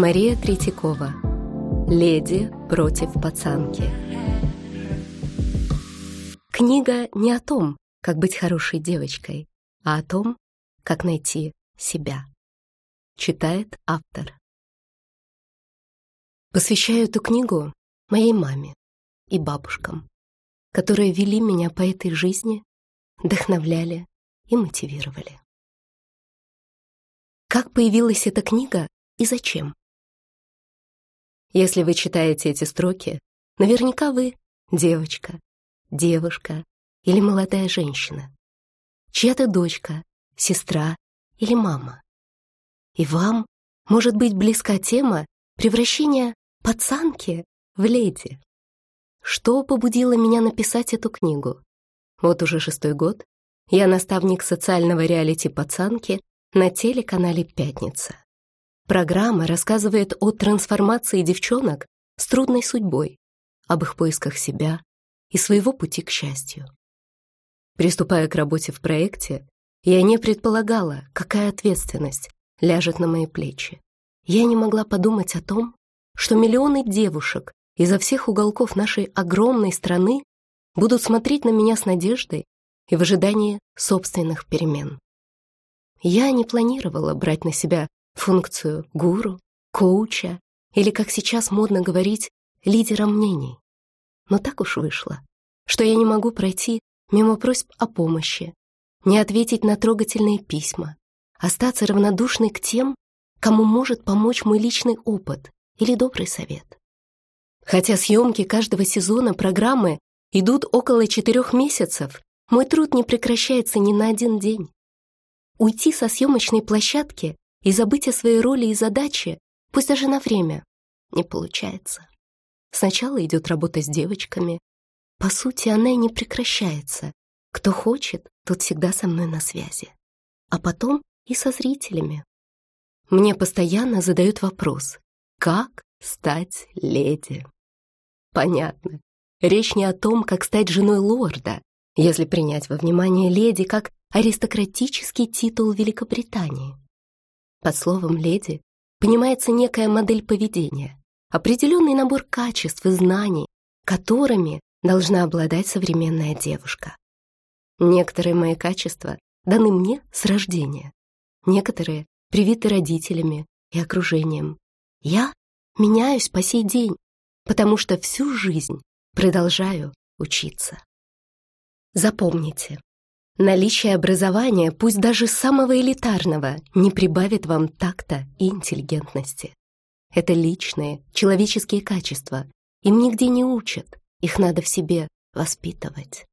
Мария Третьякова. Леди против пацанки. Книга не о том, как быть хорошей девочкой, а о том, как найти себя. Читает автор. Посвящаю эту книгу моей маме и бабушкам, которые вели меня по этой жизни, вдохновляли и мотивировали. Как появилась эта книга и зачем? Если вы читаете эти строки, наверняка вы девочка, девушка или молодая женщина, чья-то дочка, сестра или мама. И вам может быть близка тема превращения пацанки в леди. Что побудило меня написать эту книгу? Вот уже шестой год я наставник социального реалити «Пацанки» на телеканале «Пятница». Программа рассказывает о трансформации девчонок с трудной судьбой, об их поисках себя и своего пути к счастью. Приступая к работе в проекте, я не предполагала, какая ответственность ляжет на мои плечи. Я не могла подумать о том, что миллионы девушек изо всех уголков нашей огромной страны будут смотреть на меня с надеждой и в ожидании собственных перемен. Я не планировала брать на себя функцию гуру, коуча или, как сейчас модно говорить, лидера мнений. Но так уж вышло, что я не могу пройти мимо просьб о помощи, не ответить на трогательные письма, остаться равнодушной к тем, кому может помочь мой личный опыт или добрый совет. Хотя съемки каждого сезона программы идут около четырех месяцев, мой труд не прекращается ни на один день. Уйти со съемочной площадки и забыть о своей роли и задаче, пусть даже на время, не получается. Сначала идет работа с девочками. По сути, она и не прекращается. Кто хочет, тот всегда со мной на связи. А потом и со зрителями. Мне постоянно задают вопрос, как стать леди? Понятно. Речь не о том, как стать женой лорда, если принять во внимание леди как аристократический титул Великобритании. Под словом «леди» понимается некая модель поведения, определенный набор качеств и знаний, которыми должна обладать современная девушка. Некоторые мои качества даны мне с рождения, некоторые привиты родителями и окружением. Я меняюсь по сей день, потому что всю жизнь продолжаю учиться. Запомните, Наличие образования, пусть даже самого элитарного, не прибавит вам такта и интеллигентности. Это личные, человеческие качества. Им нигде не учат, их надо в себе воспитывать.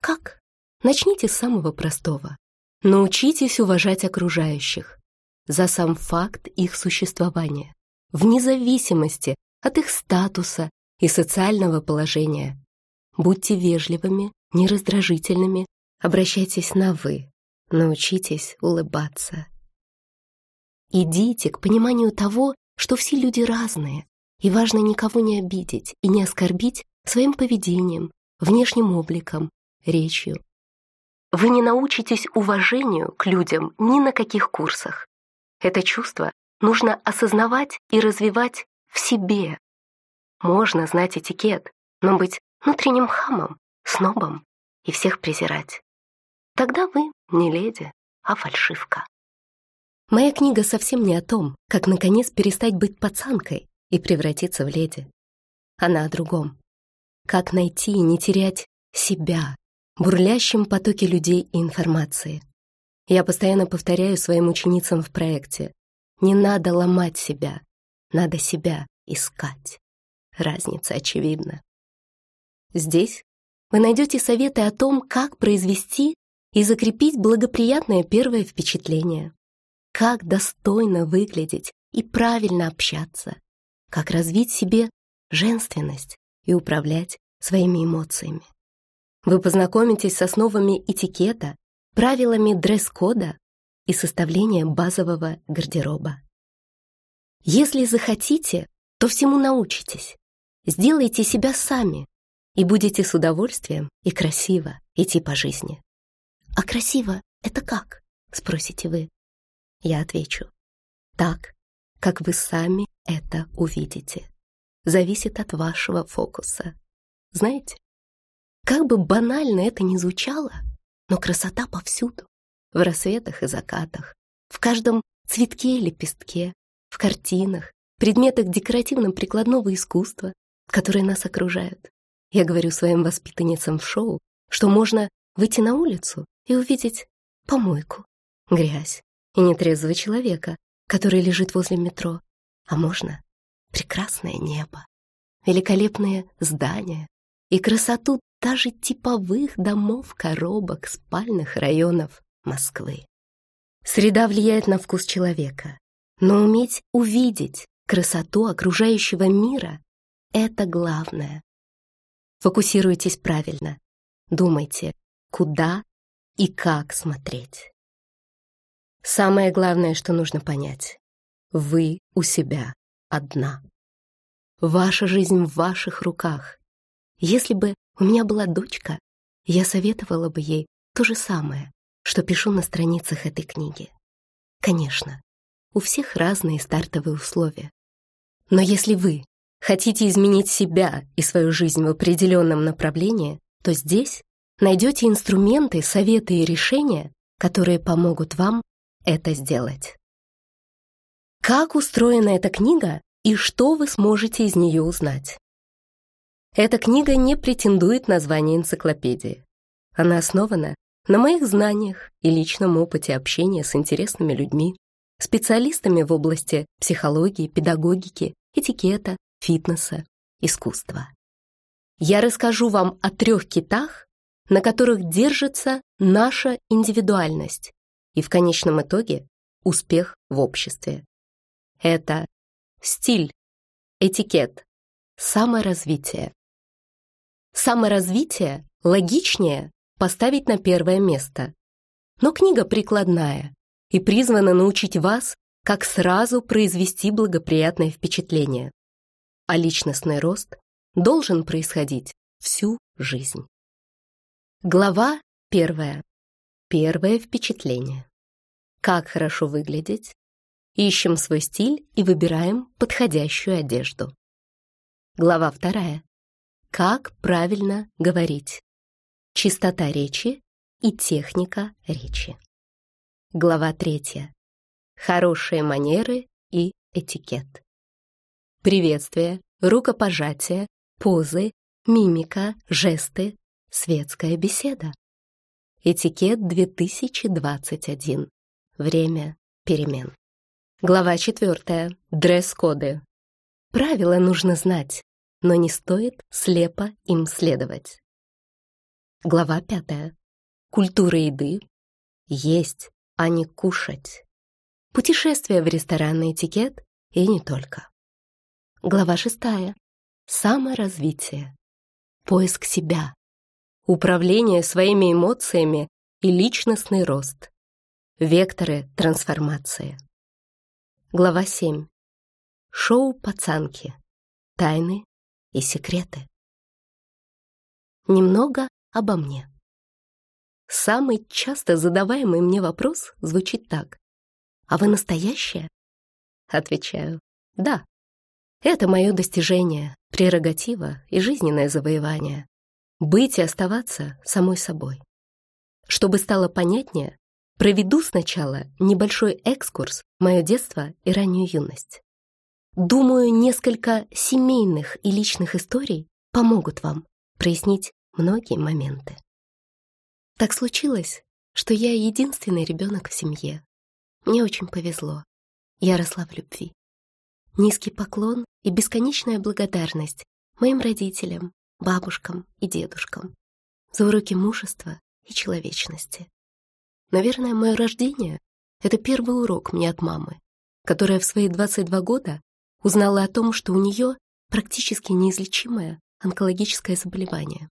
Как? Начните с самого простого. Научитесь уважать окружающих за сам факт их существования, вне зависимости от их статуса и социального положения. Будьте вежливыми, нераздражительными Обращайтесь на «вы», научитесь улыбаться. Идите к пониманию того, что все люди разные, и важно никого не обидеть и не оскорбить своим поведением, внешним обликом, речью. Вы не научитесь уважению к людям ни на каких курсах. Это чувство нужно осознавать и развивать в себе. Можно знать этикет, но быть внутренним хамом, снобом и всех презирать. Тогда вы не леди, а фальшивка. Моя книга совсем не о том, как наконец перестать быть пацанкой и превратиться в леди. Она о другом. Как найти и не терять себя в бурлящем потоке людей и информации. Я постоянно повторяю своим ученицам в проекте. Не надо ломать себя, надо себя искать. Разница очевидна. Здесь вы найдете советы о том, как произвести и закрепить благоприятное первое впечатление. Как достойно выглядеть и правильно общаться. Как развить себе женственность и управлять своими эмоциями. Вы познакомитесь с основами этикета, правилами дресс-кода и составления базового гардероба. Если захотите, то всему научитесь. Сделайте себя сами и будете с удовольствием и красиво идти по жизни. «А красиво — это как?» — спросите вы. Я отвечу. Так, как вы сами это увидите. Зависит от вашего фокуса. Знаете, как бы банально это ни звучало, но красота повсюду. В рассветах и закатах, в каждом цветке и лепестке, в картинах, предметах декоративно-прикладного искусства, которые нас окружают. Я говорю своим воспитанницам в шоу, что можно выйти на улицу и увидеть помойку, грязь и нетрезвого человека, который лежит возле метро, а можно прекрасное небо, великолепные здания и красоту даже типовых домов, коробок, спальных районов Москвы. Среда влияет на вкус человека, но уметь увидеть красоту окружающего мира — это главное. Фокусируйтесь правильно, думайте, куда и как смотреть. Самое главное, что нужно понять — вы у себя одна. Ваша жизнь в ваших руках. Если бы у меня была дочка, я советовала бы ей то же самое, что пишу на страницах этой книги. Конечно, у всех разные стартовые условия. Но если вы хотите изменить себя и свою жизнь в определенном направлении, то здесь найдете инструменты, советы и решения, которые помогут вам это сделать. Как устроена эта книга и что вы сможете из нее узнать? Эта книга не претендует на звание энциклопедии. Она основана на моих знаниях и личном опыте общения с интересными людьми, специалистами в области психологии, педагогики, этикета, фитнеса, искусства. Я расскажу вам о трех китах, на которых держится наша индивидуальность и в конечном итоге успех в обществе. Это стиль, этикет, саморазвитие, Саморазвитие логичнее поставить на первое место. Но книга прикладная и призвана научить вас, как сразу произвести благоприятное впечатление. А личностный рост должен происходить всю жизнь. Глава первая. Первое впечатление. Как хорошо выглядеть? Ищем свой стиль и выбираем подходящую одежду. Глава вторая. Как правильно говорить? Чистота речи и техника речи. Глава третья. Хорошие манеры и этикет. Приветствие, рукопожатие, позы, мимика, жесты, светская беседа. Этикет 2021. Время перемен. Глава четвертая. Дресс-коды. Правила нужно знать но не стоит слепо им следовать. Глава пятая. Культура еды. Есть, а не кушать. Путешествие в ресторанный этикет и не только. Глава шестая. Саморазвитие. Поиск себя. Управление своими эмоциями и личностный рост. Векторы трансформации. Глава 7. Шоу «Пацанки». Тайны и секреты. Немного обо мне. Самый часто задаваемый мне вопрос звучит так. «А вы настоящая?» Отвечаю, «Да». Это мое достижение, прерогатива и жизненное завоевание. Быть и оставаться самой собой. Чтобы стало понятнее, проведу сначала небольшой экскурс мое детство и раннюю юность. Думаю, несколько семейных и личных историй помогут вам прояснить многие моменты. Так случилось, что я единственный ребенок в семье. Мне очень повезло. Я росла в любви. Низкий поклон и бесконечная благодарность моим родителям, бабушкам и дедушкам за уроки мужества и человечности. Наверное, мое рождение — это первый урок мне от мамы, которая в свои 22 года Узнала о том, что у нее практически неизлечимое онкологическое заболевание.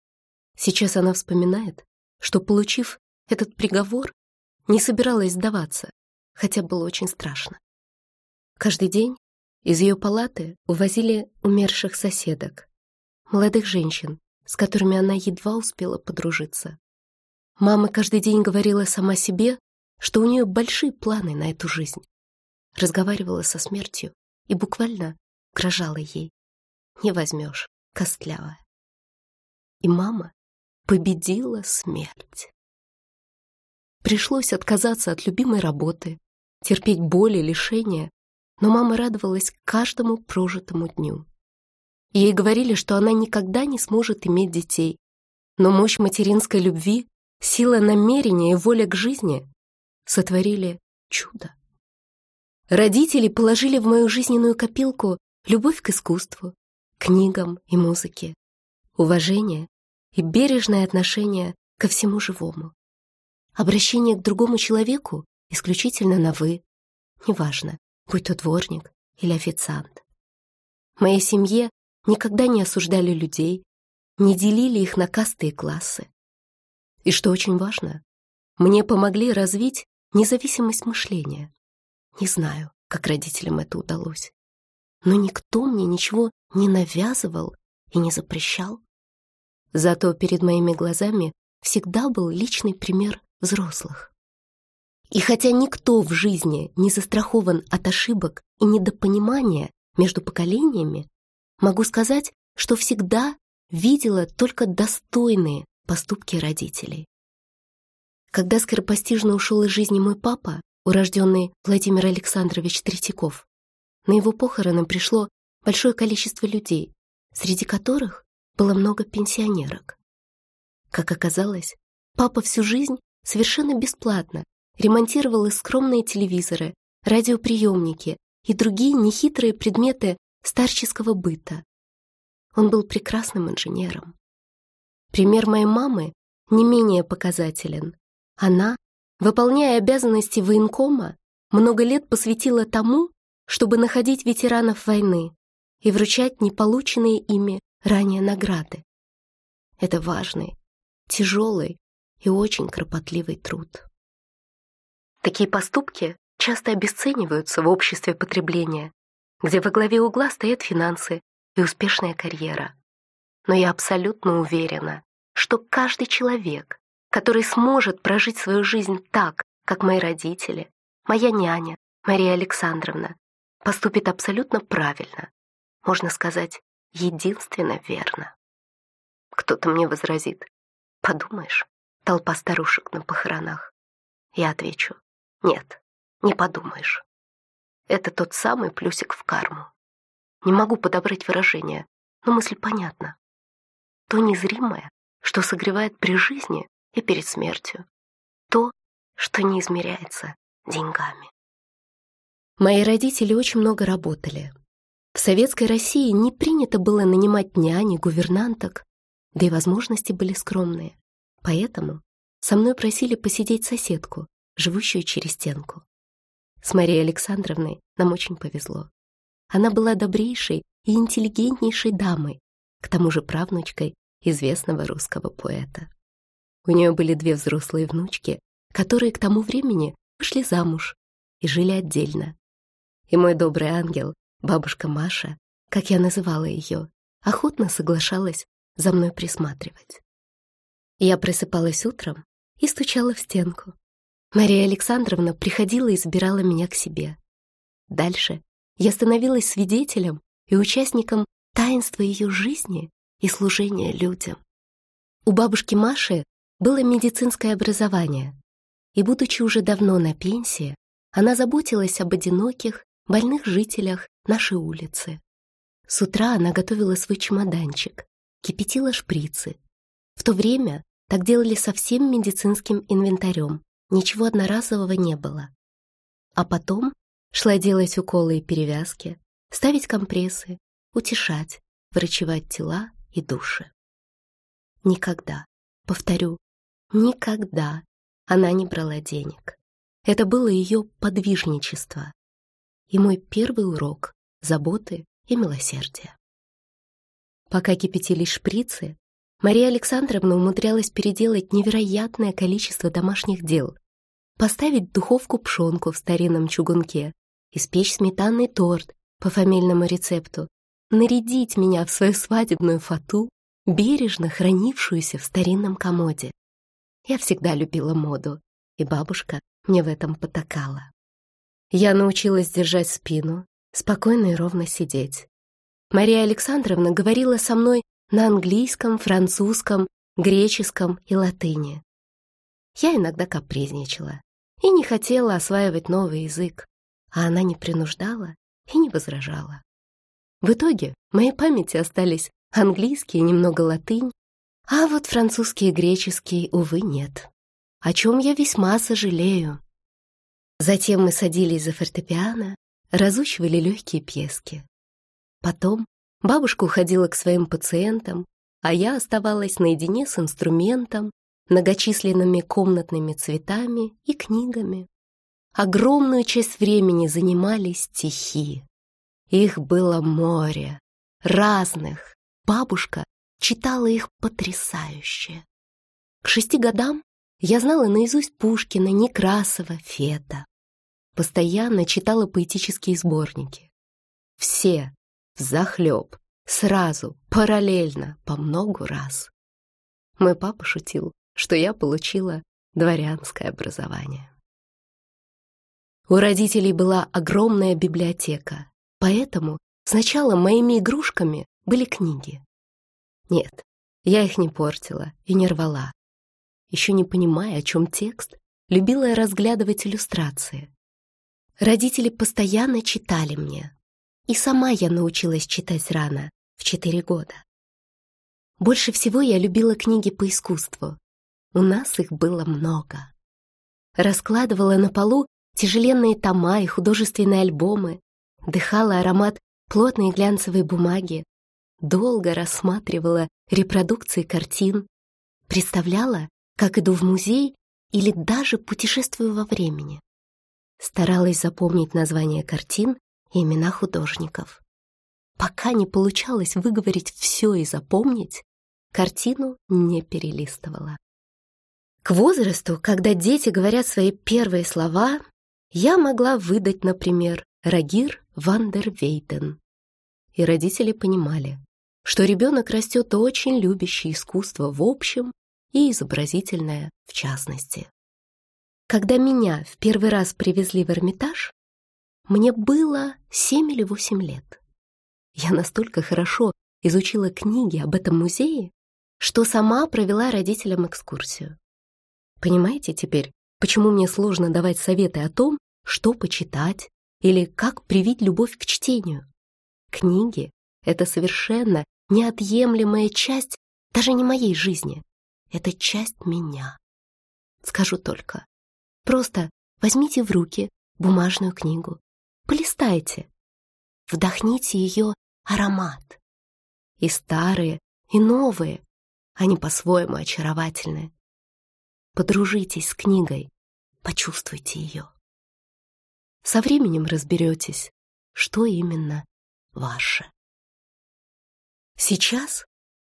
Сейчас она вспоминает, что, получив этот приговор, не собиралась сдаваться, хотя было очень страшно. Каждый день из ее палаты увозили умерших соседок, молодых женщин, с которыми она едва успела подружиться. Мама каждый день говорила сама себе, что у нее большие планы на эту жизнь. разговаривала со смертью и буквально угрожала ей. Не возьмешь, костлявая. И мама победила смерть. Пришлось отказаться от любимой работы, терпеть боль и лишения, но мама радовалась каждому прожитому дню. Ей говорили, что она никогда не сможет иметь детей, но мощь материнской любви, сила намерения и воля к жизни сотворили чудо. Родители положили в мою жизненную копилку любовь к искусству, книгам и музыке, уважение и бережное отношение ко всему живому. Обращение к другому человеку исключительно на «вы», неважно, будь то дворник или официант. Моей семье никогда не осуждали людей, не делили их на касты и классы. И что очень важно, мне помогли развить независимость мышления. Не знаю, как родителям это удалось. Но никто мне ничего не навязывал и не запрещал. Зато перед моими глазами всегда был личный пример взрослых. И хотя никто в жизни не застрахован от ошибок и недопонимания между поколениями, могу сказать, что всегда видела только достойные поступки родителей. Когда скоропостижно ушел из жизни мой папа, урожденный Владимир Александрович Третьяков, на его похороны пришло большое количество людей, среди которых было много пенсионерок. Как оказалось, папа всю жизнь совершенно бесплатно ремонтировал и скромные телевизоры, радиоприемники и другие нехитрые предметы старческого быта. Он был прекрасным инженером. Пример моей мамы не менее показателен. Она, выполняя обязанности военкома, много лет посвятила тому, чтобы находить ветеранов войны и вручать неполученные ими ранее награды. Это важный, тяжелый и очень кропотливый труд. Такие поступки часто обесцениваются в обществе потребления, где во главе угла стоят финансы и успешная карьера. Но я абсолютно уверена, что каждый человек, который сможет прожить свою жизнь так, как мои родители, моя няня, Мария Александровна, поступит абсолютно правильно, можно сказать, единственно верно. Кто-то мне возразит, подумаешь, толпа старушек на похоронах. Я отвечу, нет, не подумаешь. Это тот самый плюсик в карму. Не могу подобрать выражение, но мысль понятна. То незримое, что согревает при жизни и перед смертью. То, что не измеряется деньгами. Мои родители очень много работали. В советской России не принято было нанимать няни, гувернанток, да и возможности были скромные. Поэтому со мной просили посидеть соседку, живущую через стенку. С Марией Александровной нам очень повезло. Она была добрейшей и интеллигентнейшей дамой, к тому же правнучкой известного русского поэта. У нее были две взрослые внучки, которые к тому времени вышли замуж и жили отдельно, и мой добрый ангел, бабушка Маша, как я называла ее, охотно соглашалась за мной присматривать. Я просыпалась утром и стучала в стенку. Мария Александровна приходила и забирала меня к себе. Дальше я становилась свидетелем и участником таинства ее жизни и служения людям. У бабушки Маши было медицинское образование, и, будучи уже давно на пенсии, она заботилась об одиноких больных жителях нашей улицы. С утра она готовила свой чемоданчик, кипятила шприцы. В то время так делали со всем медицинским инвентарем, ничего одноразового не было. А потом шла делать уколы и перевязки, ставить компрессы, утешать, врачевать тела и души. Никогда, повторю, никогда она не брала денег. Это было ее подвижничество, и мой первый урок заботы и милосердия. Пока кипятились шприцы, Мария Александровна умудрялась переделать невероятное количество домашних дел, поставить духовку пшенку в старинном чугунке, испечь сметанный торт по фамильному рецепту, нарядить меня в свою свадебную фату, бережно хранившуюся в старинном комоде. Я всегда любила моду, и бабушка мне в этом потакала. я научилась держать спину, спокойно и ровно сидеть. Мария Александровна говорила со мной на английском, французском, греческом и латыни. Я иногда капризничала и не хотела осваивать новый язык, а она не принуждала и не возражала. В итоге в моей памяти остались английский и немного латынь, а вот французский и греческий, увы, нет. О чем я весьма сожалею. Затем мы садились за фортепиано, разучивали легкие пьески. Потом бабушка уходила к своим пациентам, а я оставалась наедине с инструментом, многочисленными комнатными цветами и книгами. Огромную часть времени занимали стихи. Их было море, разных. Бабушка читала их потрясающе. К шести годам я знала наизусть Пушкина, Некрасова, Фета. Постоянно читала поэтические сборники. Все, взахлеб, сразу, параллельно, по многу раз. Мой папа шутил, что я получила дворянское образование. У родителей была огромная библиотека, поэтому сначала моими игрушками были книги. Нет, я их не портила и не рвала. Еще не понимая, о чем текст, любила разглядывать иллюстрации. Родители постоянно читали мне, и сама я научилась читать рано, в четыре года. Больше всего я любила книги по искусству. У нас их было много. Раскладывала на полу тяжеленные тома и художественные альбомы, дыхала аромат плотной глянцевой бумаги, долго рассматривала репродукции картин, представляла, как иду в музей или даже путешествую во времени. Старалась запомнить названия картин имена художников. Пока не получалось выговорить все и запомнить, картину не перелистывала. К возрасту, когда дети говорят свои первые слова, я могла выдать, например, Рагир Вандервейтен. И родители понимали, что ребенок растет очень любящий искусство в общем и изобразительное в частности. Когда меня в первый раз привезли в Эрмитаж, мне было семь или восемь лет. Я настолько хорошо изучила книги об этом музее, что сама провела родителям экскурсию. Понимаете теперь, почему мне сложно давать советы о том, что почитать или как привить любовь к чтению? Книги — это совершенно неотъемлемая часть даже не моей жизни. Это часть меня. Скажу только, просто возьмите в руки бумажную книгу, полистайте, вдохните ее аромат. И старые, и новые, они по-своему очаровательны. Подружитесь с книгой, почувствуйте ее. Со временем разберетесь, что именно ваше. Сейчас,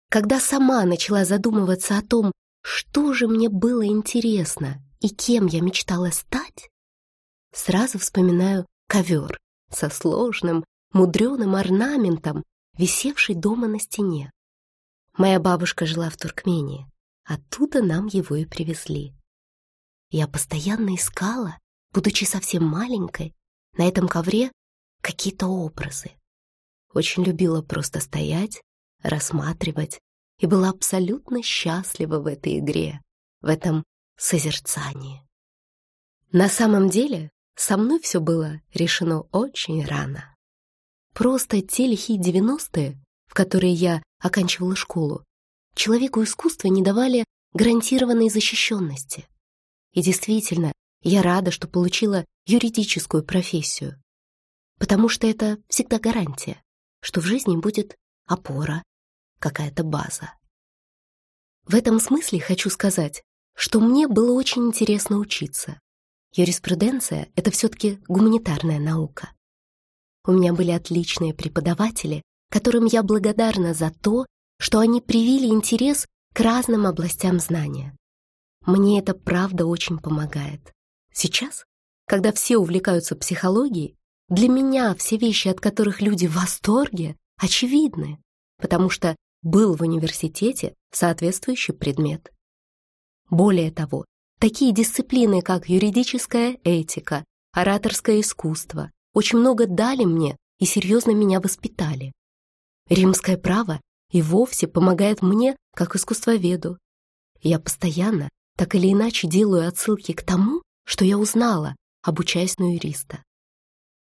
когда сама начала задумываться о том, что же мне было интересно и кем я мечтала стать, сразу вспоминаю ковер со сложным, мудреным орнаментом, висевший дома на стене. Моя бабушка жила в Туркмении, оттуда нам его и привезли. Я постоянно искала, будучи совсем маленькой, на этом ковре какие-то образы. Очень любила просто стоять рассматривать и была абсолютно счастлива в этой игре, в этом созерцании. На самом деле, со мной все было решено очень рано. Просто те лихие девяностые, в которые я оканчивала школу, человеку искусства не давали гарантированной защищенности. И действительно, я рада, что получила юридическую профессию, потому что это всегда гарантия, что в жизни будет опора, какая-то база. В этом смысле хочу сказать, что мне было очень интересно учиться. Юриспруденция — это все-таки гуманитарная наука. У меня были отличные преподаватели, которым я благодарна за то, что они привили интерес к разным областям знания. Мне это правда очень помогает. Сейчас, когда все увлекаются психологией, для меня все вещи, от которых люди в восторге, очевидны, потому что был в университете соответствующий предмет. Более того, такие дисциплины, как юридическая этика, ораторское искусство очень много дали мне и серьезно меня воспитали. Римское право и вовсе помогает мне как искусствоведу. Я постоянно, так или иначе, делаю отсылки к тому, что я узнала, обучаясь на юриста.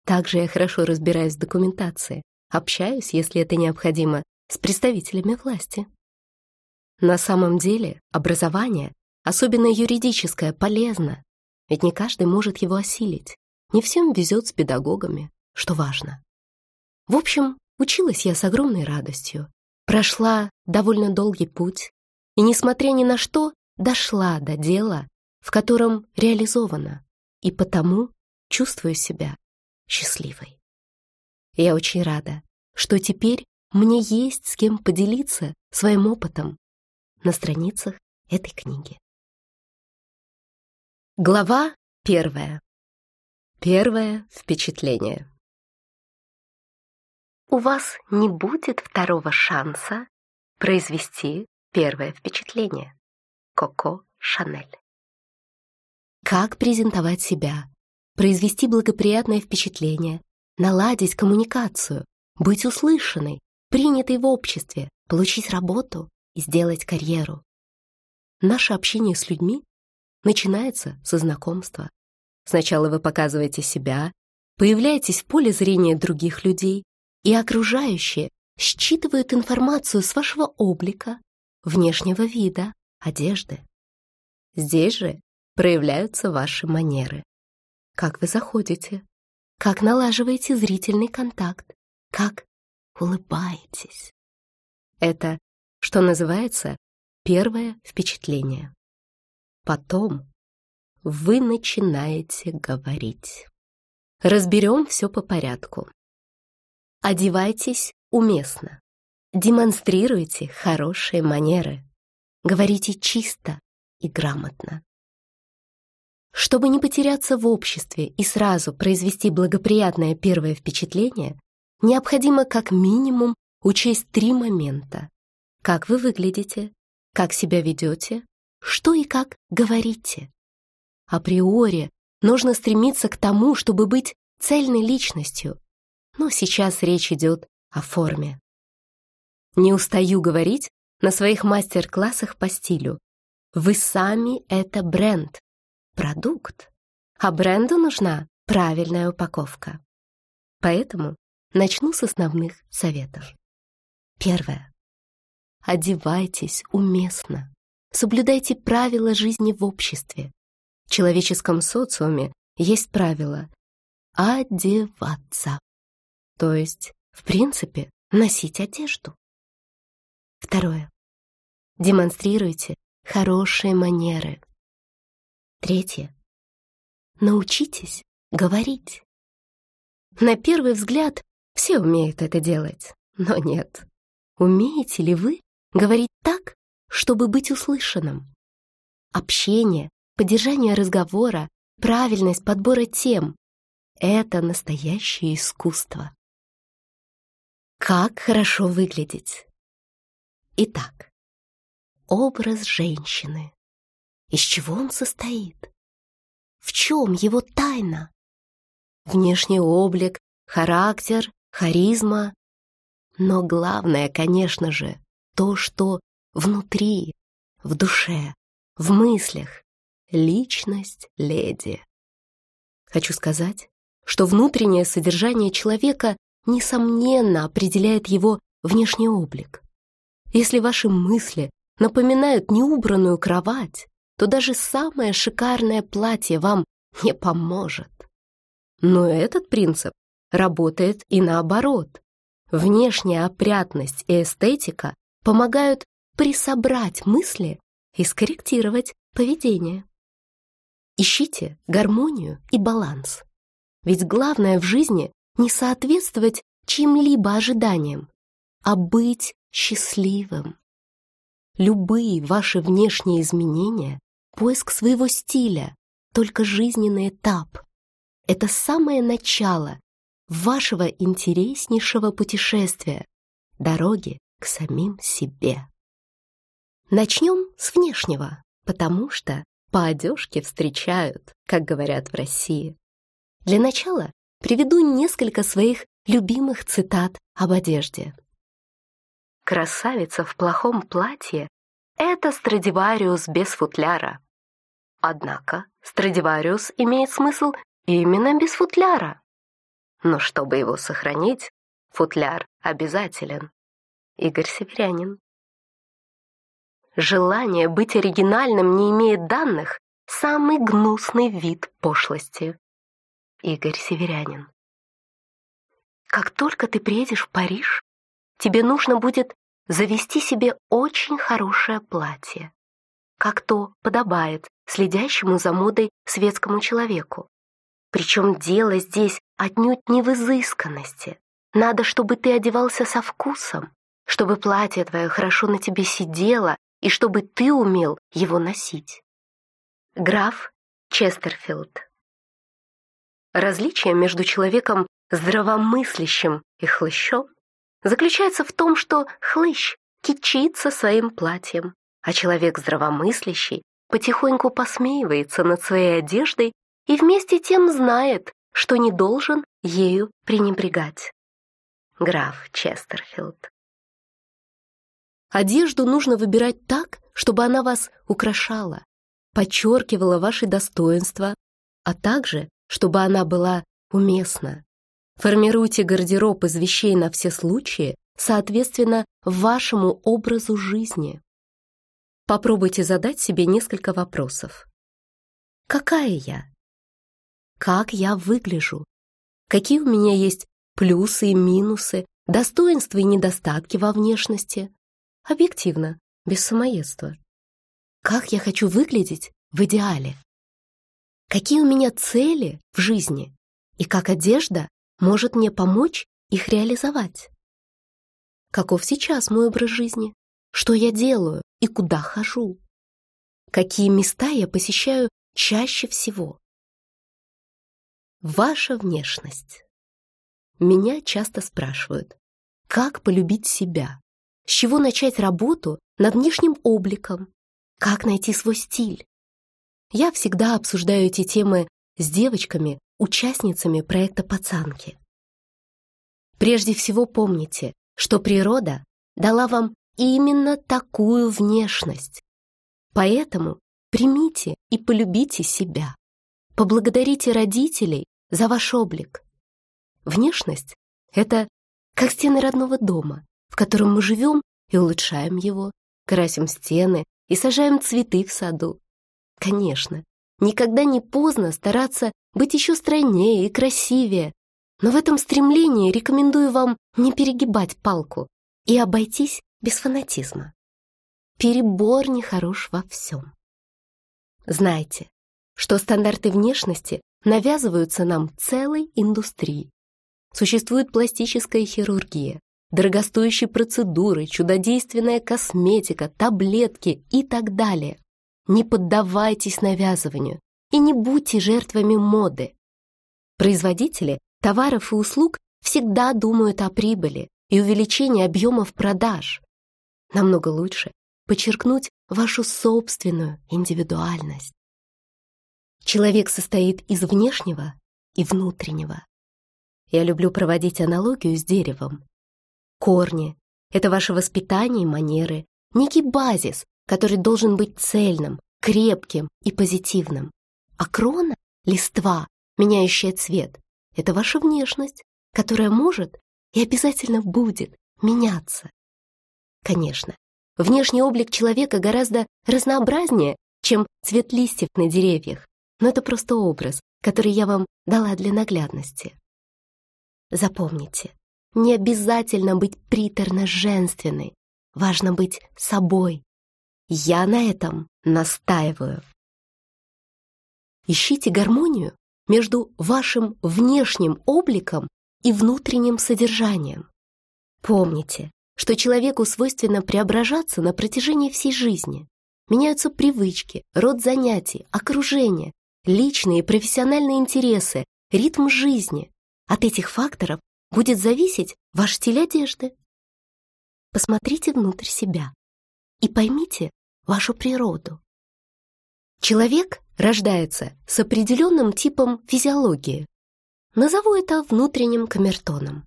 Также я хорошо разбираюсь в документации, общаюсь, если это необходимо, с представителями власти. На самом деле образование, особенно юридическое, полезно, ведь не каждый может его осилить. Не всем везет с педагогами, что важно. В общем, училась я с огромной радостью. Прошла довольно долгий путь и, несмотря ни на что, дошла до дела, в котором реализована, и потому чувствую себя счастливой. Я очень рада, что теперь мне есть с кем поделиться своим опытом на страницах этой книги. Глава первая. Первое впечатление. У вас не будет второго шанса произвести первое впечатление. Коко Шанель. Как презентовать себя, произвести благоприятное впечатление, наладить коммуникацию, быть услышанной, принятой в обществе, получить работу и сделать карьеру. Наше общение с людьми начинается со знакомства. Сначала вы показываете себя, появляетесь в поле зрения других людей, и окружающие считывают информацию с вашего облика, внешнего вида, одежды. Здесь же проявляются ваши манеры. Как вы заходите, как налаживаете зрительный контакт, как улыбаетесь. Это, что называется, первое впечатление. Потом вы начинаете говорить. Разберем все по порядку. Одевайтесь уместно. Демонстрируйте хорошие манеры. Говорите чисто и грамотно. Чтобы не потеряться в обществе и сразу произвести благоприятное первое впечатление, необходимо как минимум учесть три момента. Как вы выглядите, как себя ведете, что и как говорите. Априори нужно стремиться к тому, чтобы быть цельной личностью, но сейчас речь идет о форме. Не устаю говорить на своих мастер-классах по стилю. Вы сами — это бренд, продукт, а бренду нужна правильная упаковка. Поэтому начну с основных советов. Первое. Одевайтесь уместно. Соблюдайте правила жизни в обществе. В человеческом социуме есть правило одеваться. То есть, в принципе, носить одежду. Второе. Демонстрируйте хорошие манеры. Третье. Научитесь говорить. На первый взгляд все умеют это делать, но нет. Умеете ли вы говорить так, чтобы быть услышанным? Общение, поддержание разговора, правильность подбора тем — это настоящее искусство. Как хорошо выглядеть. Итак, образ женщины. Из чего он состоит? В чем его тайна? Внешний облик, характер, харизма. Но главное, конечно же, то, что внутри, в душе, в мыслях. Личность леди. Хочу сказать, что внутреннее содержание человека несомненно определяет его внешний облик. Если ваши мысли напоминают неубранную кровать, то даже самое шикарное платье вам не поможет. Но этот принцип работает и наоборот. Внешняя опрятность и эстетика помогают присобрать мысли и скорректировать поведение. Ищите гармонию и баланс. Ведь главное в жизни не соответствовать чьим-либо ожиданиям, а быть счастливым. Любые ваши внешние изменения поиск своего стиля, только жизненный этап. Это самое начало вашего интереснейшего путешествия, дороги к самим себе. Начнем с внешнего, потому что по одежке встречают, как говорят в России. Для начала приведу несколько своих любимых цитат об одежде. «Красавица в плохом платье — это Страдивариус без футляра». Однако Страдивариус имеет смысл именно без футляра. Но чтобы его сохранить, футляр обязателен. Игорь Северянин. Желание быть оригинальным не имеет данных – самый гнусный вид пошлости. Игорь Северянин. Как только ты приедешь в Париж, тебе нужно будет завести себе очень хорошее платье, как то подобает следящему за модой светскому человеку. Причем дело здесь отнюдь не в изысканности. Надо, чтобы ты одевался со вкусом, чтобы платье твое хорошо на тебе сидело и чтобы ты умел его носить. Граф Честерфилд Различие между человеком здравомыслящим и хлыщом заключается в том, что хлыщ кичится своим платьем, а человек здравомыслящий потихоньку посмеивается над своей одеждой и вместе тем знает, что не должен ею пренебрегать. Граф Честерфилд Одежду нужно выбирать так, чтобы она вас украшала, подчеркивала ваши достоинства, а также чтобы она была уместна. Формируйте гардероб из вещей на все случаи, соответственно, вашему образу жизни. Попробуйте задать себе несколько вопросов. Какая я? Как я выгляжу? Какие у меня есть плюсы и минусы, достоинства и недостатки во внешности? Объективно, без самоедства. Как я хочу выглядеть в идеале? какие у меня цели в жизни и как одежда может мне помочь их реализовать. Каков сейчас мой образ жизни? Что я делаю и куда хожу? Какие места я посещаю чаще всего? Ваша внешность. Меня часто спрашивают, как полюбить себя? С чего начать работу над внешним обликом? Как найти свой стиль? Я всегда обсуждаю эти темы с девочками, участницами проекта «Пацанки». Прежде всего помните, что природа дала вам именно такую внешность. Поэтому примите и полюбите себя. Поблагодарите родителей за ваш облик. Внешность — это как стены родного дома, в котором мы живем и улучшаем его, красим стены и сажаем цветы в саду, Конечно, никогда не поздно стараться быть еще стройнее и красивее, но в этом стремлении рекомендую вам не перегибать палку и обойтись без фанатизма. Перебор нехорош во всем. Знайте, что стандарты внешности навязываются нам целой индустрией. Существует пластическая хирургия, дорогостоящие процедуры, чудодейственная косметика, таблетки и так далее. Не поддавайтесь навязыванию и не будьте жертвами моды. Производители товаров и услуг всегда думают о прибыли и увеличении объемов продаж. Намного лучше подчеркнуть вашу собственную индивидуальность. Человек состоит из внешнего и внутреннего. Я люблю проводить аналогию с деревом. Корни — это ваше воспитание и манеры, некий базис, который должен быть цельным, крепким и позитивным. А крона, листва, меняющая цвет, это ваша внешность, которая может и обязательно будет меняться. Конечно, внешний облик человека гораздо разнообразнее, чем цвет листьев на деревьях, но это просто образ, который я вам дала для наглядности. Запомните, не обязательно быть приторно-женственной, важно быть собой, я на этом настаиваю. Ищите гармонию между вашим внешним обликом и внутренним содержанием. Помните, что человеку свойственно преображаться на протяжении всей жизни. Меняются привычки, род занятий, окружение, личные и профессиональные интересы, ритм жизни. От этих факторов будет зависеть ваш стиль одежды. Посмотрите внутрь себя и поймите, вашу природу. Человек рождается с определенным типом физиологии, назову это внутренним камертоном.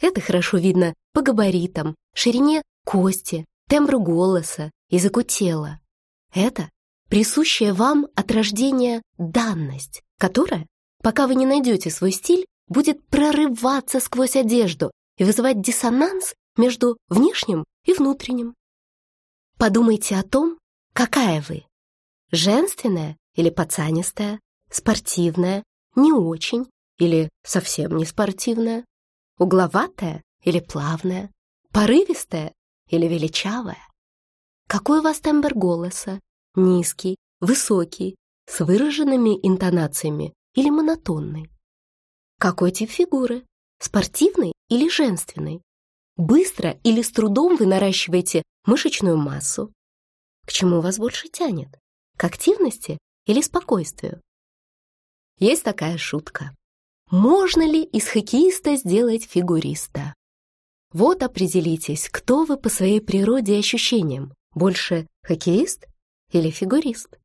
Это хорошо видно по габаритам, ширине кости, тембру голоса, языку тела. Это присущая вам от рождения данность, которая, пока вы не найдете свой стиль, будет прорываться сквозь одежду и вызывать диссонанс между внешним и внутренним. Подумайте о том, какая вы. Женственная или пацанистая, спортивная, не очень или совсем не спортивная, угловатая или плавная, порывистая или величавая. Какой у вас тембр голоса? Низкий, высокий, с выраженными интонациями или монотонный? Какой тип фигуры? Спортивный или женственный? Быстро или с трудом вы наращиваете мышечную массу? К чему вас больше тянет? К активности или спокойствию? Есть такая шутка. Можно ли из хоккеиста сделать фигуриста? Вот определитесь, кто вы по своей природе и ощущениям. Больше хоккеист или фигурист?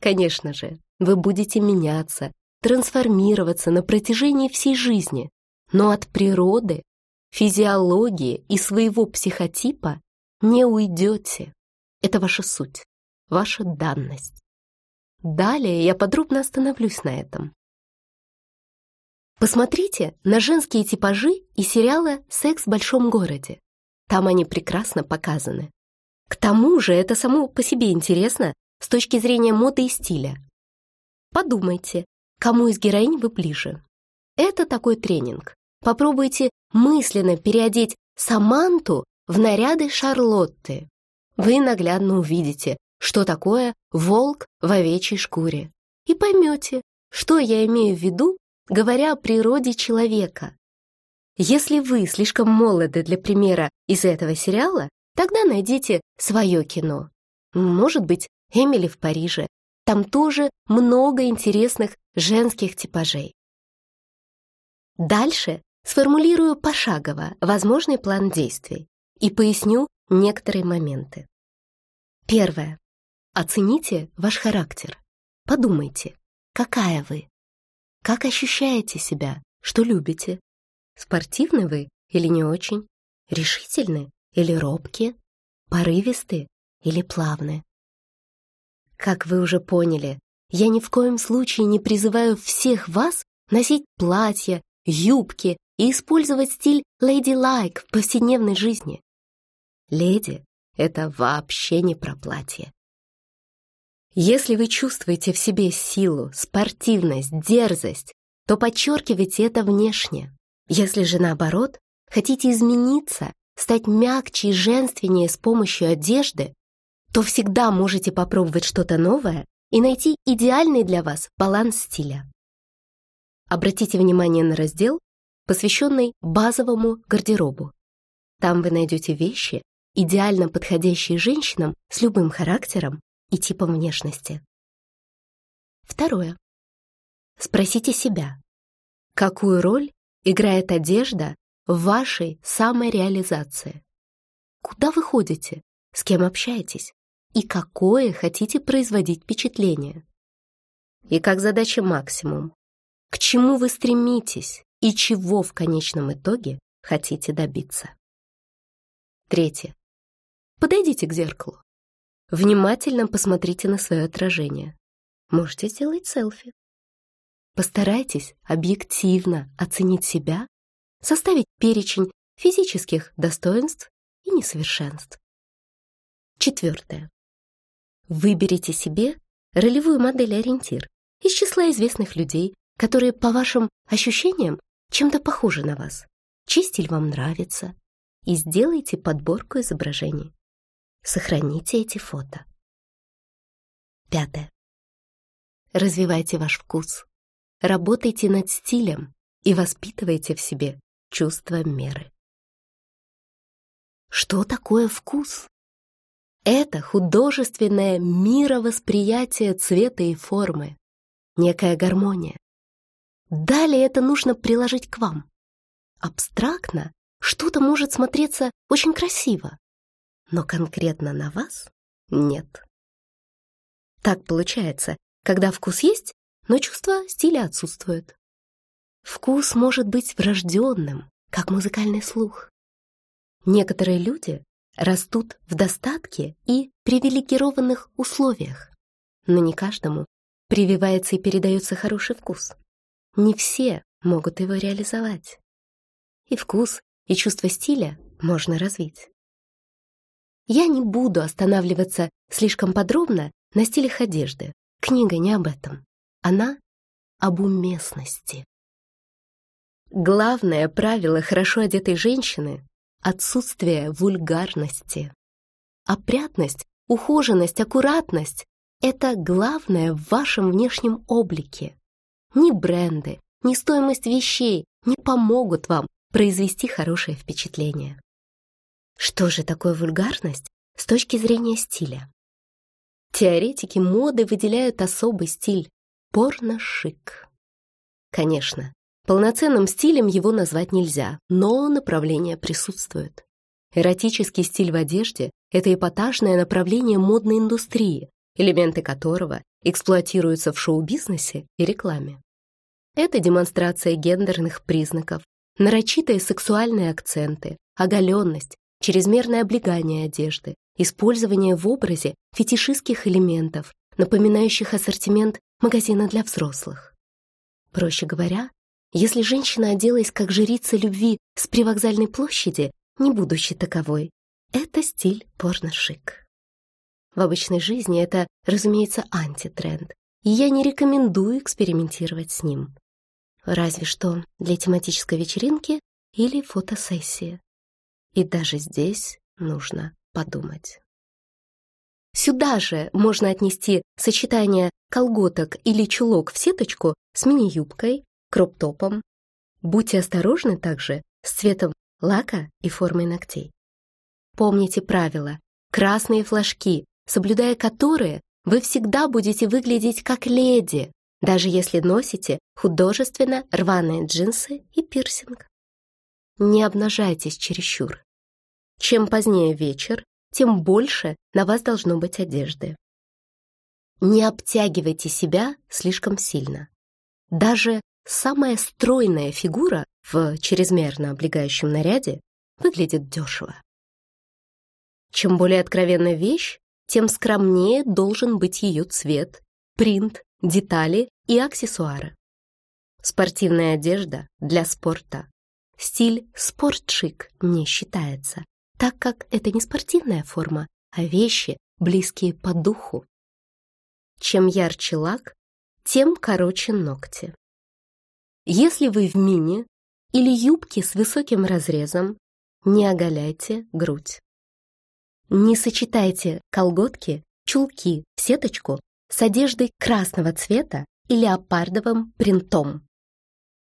Конечно же, вы будете меняться, трансформироваться на протяжении всей жизни, но от природы, физиологии и своего психотипа не уйдете. Это ваша суть, ваша данность. Далее я подробно остановлюсь на этом. Посмотрите на женские типажи и сериалы «Секс в большом городе». Там они прекрасно показаны. К тому же это само по себе интересно с точки зрения моды и стиля. Подумайте, кому из героинь вы ближе. Это такой тренинг. Попробуйте мысленно переодеть Саманту в наряды Шарлотты. Вы наглядно увидите, что такое волк в овечьей шкуре. И поймете, что я имею в виду, говоря о природе человека. Если вы слишком молоды для примера из этого сериала, тогда найдите свое кино. Может быть, Эмили в Париже. Там тоже много интересных женских типажей. Дальше сформулирую пошагово возможный план действий и поясню некоторые моменты. Первое. Оцените ваш характер. Подумайте, какая вы? Как ощущаете себя? Что любите? Спортивны вы или не очень? Решительны или робкие? Порывисты или плавны? Как вы уже поняли, я ни в коем случае не призываю всех вас носить платья, юбки и использовать стиль lady-like в повседневной жизни. Леди — это вообще не про платье. Если вы чувствуете в себе силу, спортивность, дерзость, то подчеркивайте это внешне. Если же наоборот, хотите измениться, стать мягче и женственнее с помощью одежды, то всегда можете попробовать что-то новое и найти идеальный для вас баланс стиля. Обратите внимание на раздел, посвященный базовому гардеробу. Там вы найдете вещи, идеально подходящие женщинам с любым характером и типом внешности. Второе. Спросите себя, какую роль играет одежда в вашей самореализации? Куда вы ходите? С кем общаетесь? И какое хотите производить впечатление? И как задача максимум? К чему вы стремитесь и чего в конечном итоге хотите добиться? Третье. Подойдите к зеркалу. Внимательно посмотрите на свое отражение. Можете сделать селфи. Постарайтесь объективно оценить себя, составить перечень физических достоинств и несовершенств. Четвертое. Выберите себе ролевую модель-ориентир из числа известных людей, которые, по вашим ощущениям, чем-то похожи на вас, чей стиль вам нравится, и сделайте подборку изображений. Сохраните эти фото. Пятое. Развивайте ваш вкус. Работайте над стилем и воспитывайте в себе чувство меры. Что такое вкус? Это художественное мировосприятие цвета и формы, некая гармония. Далее это нужно приложить к вам. Абстрактно что-то может смотреться очень красиво, но конкретно на вас нет. Так получается, когда вкус есть, но чувство стиля отсутствует. Вкус может быть врожденным, как музыкальный слух. Некоторые люди растут в достатке и привилегированных условиях, но не каждому прививается и передается хороший вкус. Не все могут его реализовать. И вкус, и чувство стиля можно развить. Я не буду останавливаться слишком подробно на стилях одежды. Книга не об этом. Она об уместности. Главное правило хорошо одетой женщины — отсутствие вульгарности. Опрятность, ухоженность, аккуратность — это главное в вашем внешнем облике. Ни бренды, ни стоимость вещей не помогут вам произвести хорошее впечатление. Что же такое вульгарность с точки зрения стиля? Теоретики моды выделяют особый стиль — порно-шик. Конечно, полноценным стилем его назвать нельзя, но направление присутствует. Эротический стиль в одежде — это эпатажное направление модной индустрии, элементы которого эксплуатируются в шоу-бизнесе и рекламе. Это демонстрация гендерных признаков, нарочитые сексуальные акценты, оголенность, чрезмерное облегание одежды, использование в образе фетишистских элементов, напоминающих ассортимент магазина для взрослых. Проще говоря, если женщина оделась как жрица любви с привокзальной площади, не будучи таковой, это стиль порно-шик. В обычной жизни это, разумеется, антитренд, и я не рекомендую экспериментировать с ним разве что для тематической вечеринки или фотосессии. И даже здесь нужно подумать. Сюда же можно отнести сочетание колготок или чулок в сеточку с мини-юбкой, кроп-топом. Будьте осторожны также с цветом лака и формой ногтей. Помните правила красные флажки, соблюдая которые вы всегда будете выглядеть как леди, даже если носите художественно рваные джинсы и пирсинг. Не обнажайтесь чересчур. Чем позднее вечер, тем больше на вас должно быть одежды. Не обтягивайте себя слишком сильно. Даже самая стройная фигура в чрезмерно облегающем наряде выглядит дешево. Чем более откровенная вещь, тем скромнее должен быть ее цвет, принт, детали и аксессуары. Спортивная одежда для спорта. Стиль спортшик не считается, так как это не спортивная форма, а вещи, близкие по духу. Чем ярче лак, тем короче ногти. Если вы в мини или юбке с высоким разрезом, не оголяйте грудь. Не сочетайте колготки, чулки сеточку с одеждой красного цвета и леопардовым принтом.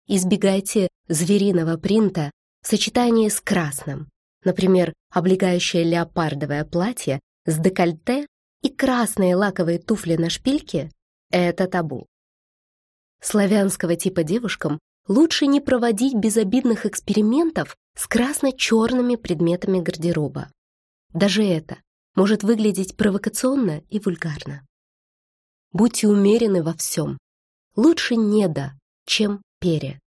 Избегайте звериного принта в сочетании с красным, например, облегающее леопардовое платье с декольте и красные лаковые туфли на шпильке — это табу. Славянского типа девушкам лучше не проводить безобидных экспериментов с красно-черными предметами гардероба. Даже это может выглядеть провокационно и вульгарно. Будьте умерены во всем. Лучше недо, чем пере.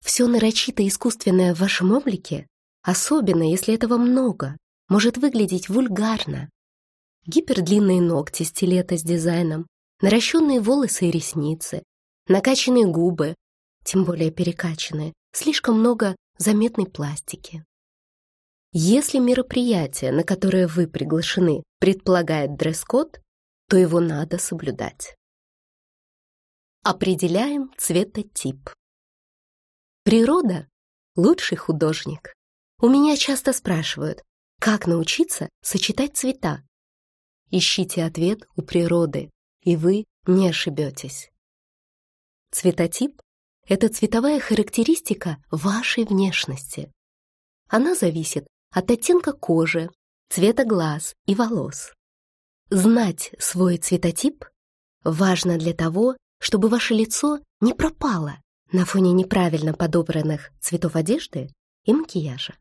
Все нарочито искусственное в вашем облике, особенно если этого много, может выглядеть вульгарно. Гипердлинные ногти стилета с дизайном, наращенные волосы и ресницы, накачанные губы, тем более перекачанные, слишком много заметной пластики. Если мероприятие, на которое вы приглашены, предполагает дресс-код, то его надо соблюдать. Определяем цветотип. Природа — лучший художник. У меня часто спрашивают, как научиться сочетать цвета. Ищите ответ у природы, и вы не ошибетесь. Цветотип — это цветовая характеристика вашей внешности. Она зависит от оттенка кожи, цвета глаз и волос. Знать свой цветотип важно для того, чтобы ваше лицо не пропало на фоне неправильно подобранных цветов одежды и макияжа.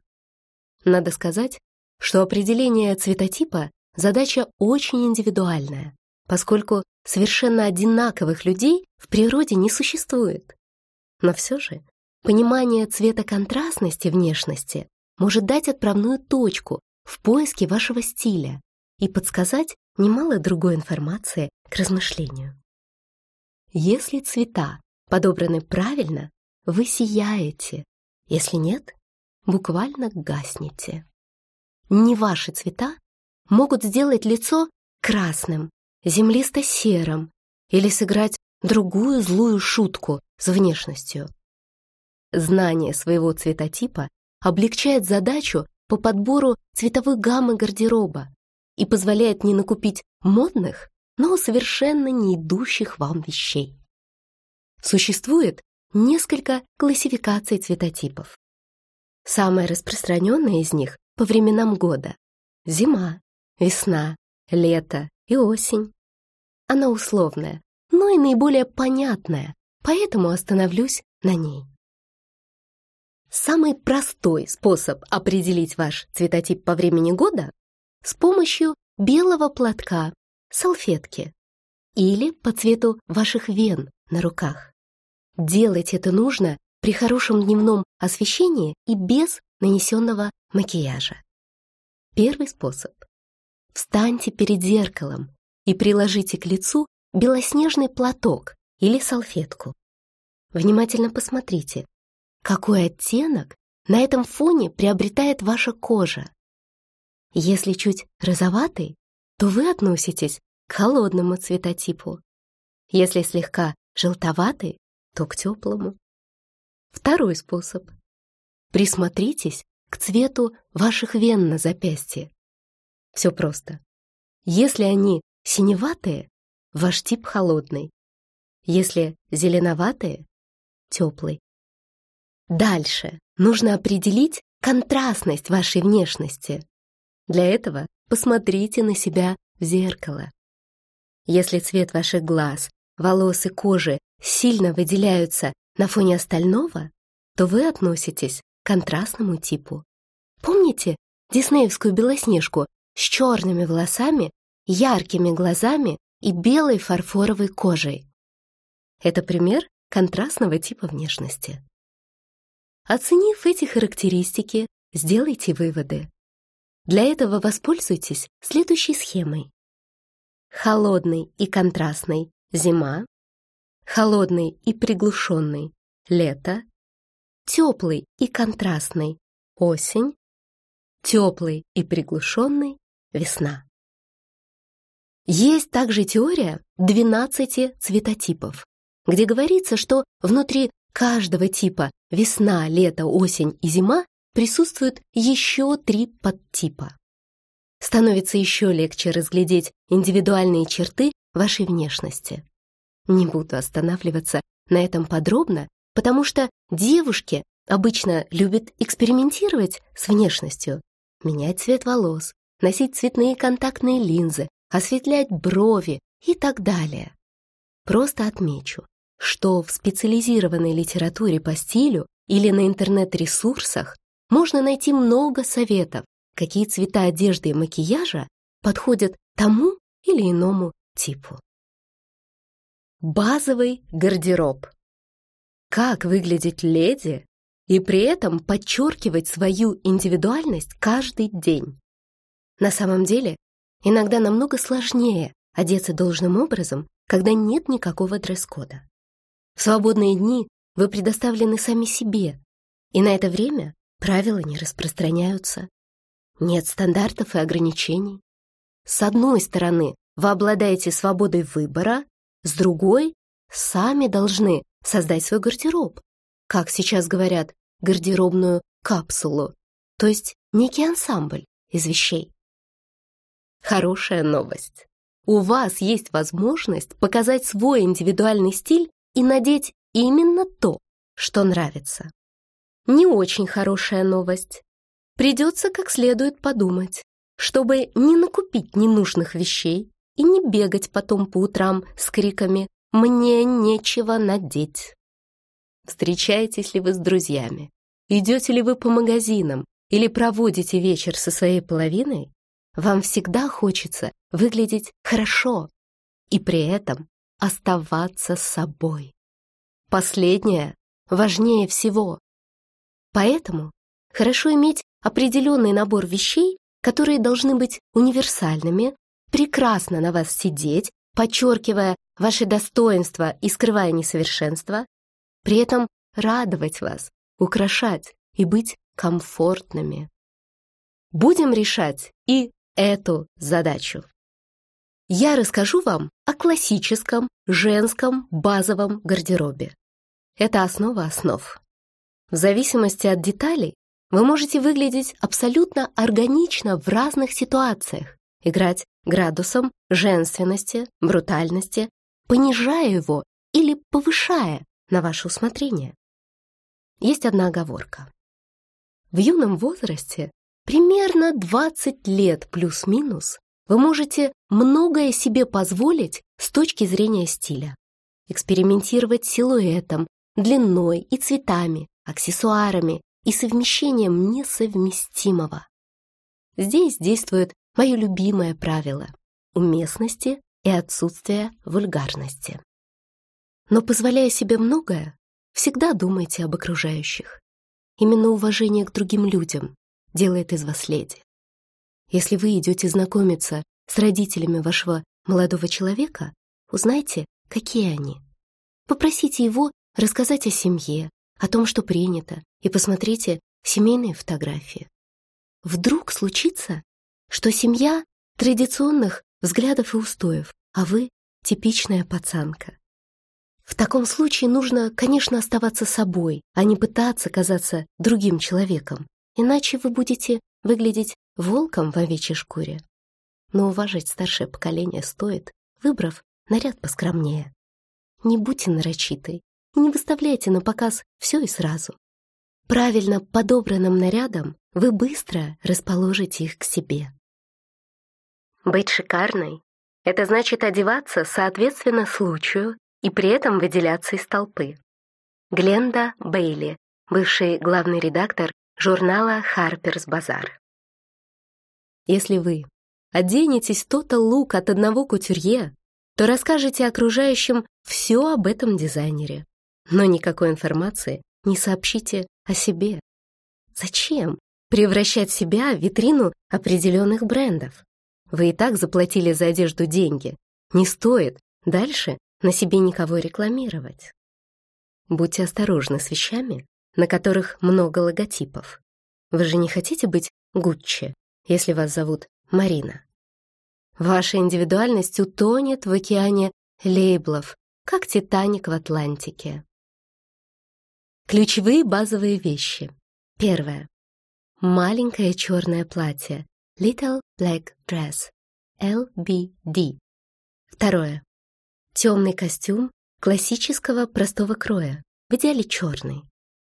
Надо сказать, что определение цветотипа – задача очень индивидуальная, поскольку совершенно одинаковых людей в природе не существует. Но все же понимание цвета контрастности внешности может дать отправную точку в поиске вашего стиля и подсказать немало другой информации к размышлению. Если цвета подобраны правильно, вы сияете. Если нет, буквально гаснете. Не ваши цвета могут сделать лицо красным, землисто-серым или сыграть другую злую шутку с внешностью. Знание своего цветотипа облегчает задачу по подбору цветовой гаммы гардероба и позволяет не накупить модных, но совершенно не идущих вам вещей. Существует несколько классификаций цветотипов. Самая распространенная из них по временам года — зима, весна, лето и осень. Она условная, но и наиболее понятная, поэтому остановлюсь на ней. Самый простой способ определить ваш цветотип по времени года с помощью белого платка, салфетки или по цвету ваших вен на руках. Делать это нужно при хорошем дневном освещении и без нанесенного макияжа. Первый способ. Встаньте перед зеркалом и приложите к лицу белоснежный платок или салфетку. Внимательно посмотрите, какой оттенок на этом фоне приобретает ваша кожа. Если чуть розоватый, то вы относитесь к холодному цветотипу. Если слегка желтоватый, то к теплому. Второй способ. Присмотритесь к цвету ваших вен на запястье. Все просто. Если они синеватые, ваш тип холодный. Если зеленоватые — теплый. Дальше нужно определить контрастность вашей внешности. Для этого посмотрите на себя в зеркало. Если цвет ваших глаз, волос и кожи сильно выделяются на фоне остального, то вы относитесь к контрастному типу. Помните диснеевскую Белоснежку с черными волосами, яркими глазами и белой фарфоровой кожей? Это пример контрастного типа внешности. Оценив эти характеристики, сделайте выводы. Для этого воспользуйтесь следующей схемой. Холодный и контрастный – зима, холодный и приглушенный – лето, теплый и контрастный – осень, теплый и приглушенный – весна. Есть также теория 12 цветотипов, где говорится, что внутри каждого типа весна, лето, осень и зима присутствуют еще три подтипа. Становится еще легче разглядеть индивидуальные черты вашей внешности. Не буду останавливаться на этом подробно, потому что девушки обычно любят экспериментировать с внешностью, менять цвет волос, носить цветные контактные линзы, осветлять брови и так далее. Просто отмечу, что в специализированной литературе по стилю или на интернет-ресурсах можно найти много советов, какие цвета одежды и макияжа подходят тому или иному типу. Базовый гардероб. Как выглядеть леди и при этом подчеркивать свою индивидуальность каждый день? На самом деле, иногда намного сложнее одеться должным образом, когда нет никакого дресс-кода. В свободные дни вы предоставлены сами себе, и на это время правила не распространяются. Нет стандартов и ограничений. С одной стороны, вы обладаете свободой выбора, с другой, сами должны создать свой гардероб. Как сейчас говорят, гардеробную капсулу, то есть некий ансамбль из вещей. Хорошая новость. У вас есть возможность показать свой индивидуальный стиль и надеть именно то, что нравится. Не очень хорошая новость. Придется как следует подумать, чтобы не накупить ненужных вещей и не бегать потом по утрам с криками «Мне нечего надеть». Встречаетесь ли вы с друзьями? Идете ли вы по магазинам или проводите вечер со своей половиной? Вам всегда хочется выглядеть хорошо и при этом оставаться собой. Последнее важнее всего. Поэтому хорошо иметь определенный набор вещей, которые должны быть универсальными, прекрасно на вас сидеть, подчеркивая ваши достоинства и скрывая несовершенства, при этом радовать вас, украшать и быть комфортными. Будем решать и эту задачу. Я расскажу вам о классическом женском базовом гардеробе. Это основа основ. В зависимости от деталей вы можете выглядеть абсолютно органично в разных ситуациях, играть градусом женственности, брутальности, понижая его или повышая на ваше усмотрение. Есть одна оговорка. В юном возрасте, примерно 20 лет плюс-минус, вы можете многое себе позволить с точки зрения стиля. Экспериментировать силуэтом, длиной и цветами, аксессуарами и совмещением несовместимого. Здесь действует мое любимое правило – уместности и отсутствия вульгарности. Но позволяя себе многое, всегда думайте об окружающих. Именно уважение к другим людям делает из вас леди. Если вы идете знакомиться с родителями вашего молодого человека, узнайте, какие они. Попросите его рассказать о семье, о том, что принято, и посмотрите семейные фотографии. Вдруг случится, что семья традиционных взглядов и устоев, а вы — типичная пацанка. В таком случае нужно, конечно, оставаться собой, а не пытаться казаться другим человеком, иначе вы будете выглядеть волком в овечьей шкуре. Но уважать старшее поколение стоит, выбрав наряд поскромнее. Не будьте нарочитой и не выставляйте на показ все и сразу. Правильно подобранным нарядом вы быстро расположите их к себе. Быть шикарной — это значит одеваться соответственно случаю и при этом выделяться из толпы. Гленда Бейли, бывший главный редактор журнала Harper's Bazaar. Если вы оденетесь то-то лук от одного кутюрье, то расскажете окружающим все об этом дизайнере, но никакой информации не сообщите о себе. Зачем превращать себя в витрину определенных брендов? Вы и так заплатили за одежду деньги. Не стоит дальше на себе никого рекламировать. Будьте осторожны с вещами, на которых много логотипов. Вы же не хотите быть Гуччи, если вас зовут Марина. Ваша индивидуальность утонет в океане лейблов, как Титаник в Атлантике. Ключевые базовые вещи. Первое. Маленькое черное платье. Little Black Dress. LBD. Второе. Темный костюм классического простого кроя, в идеале черный.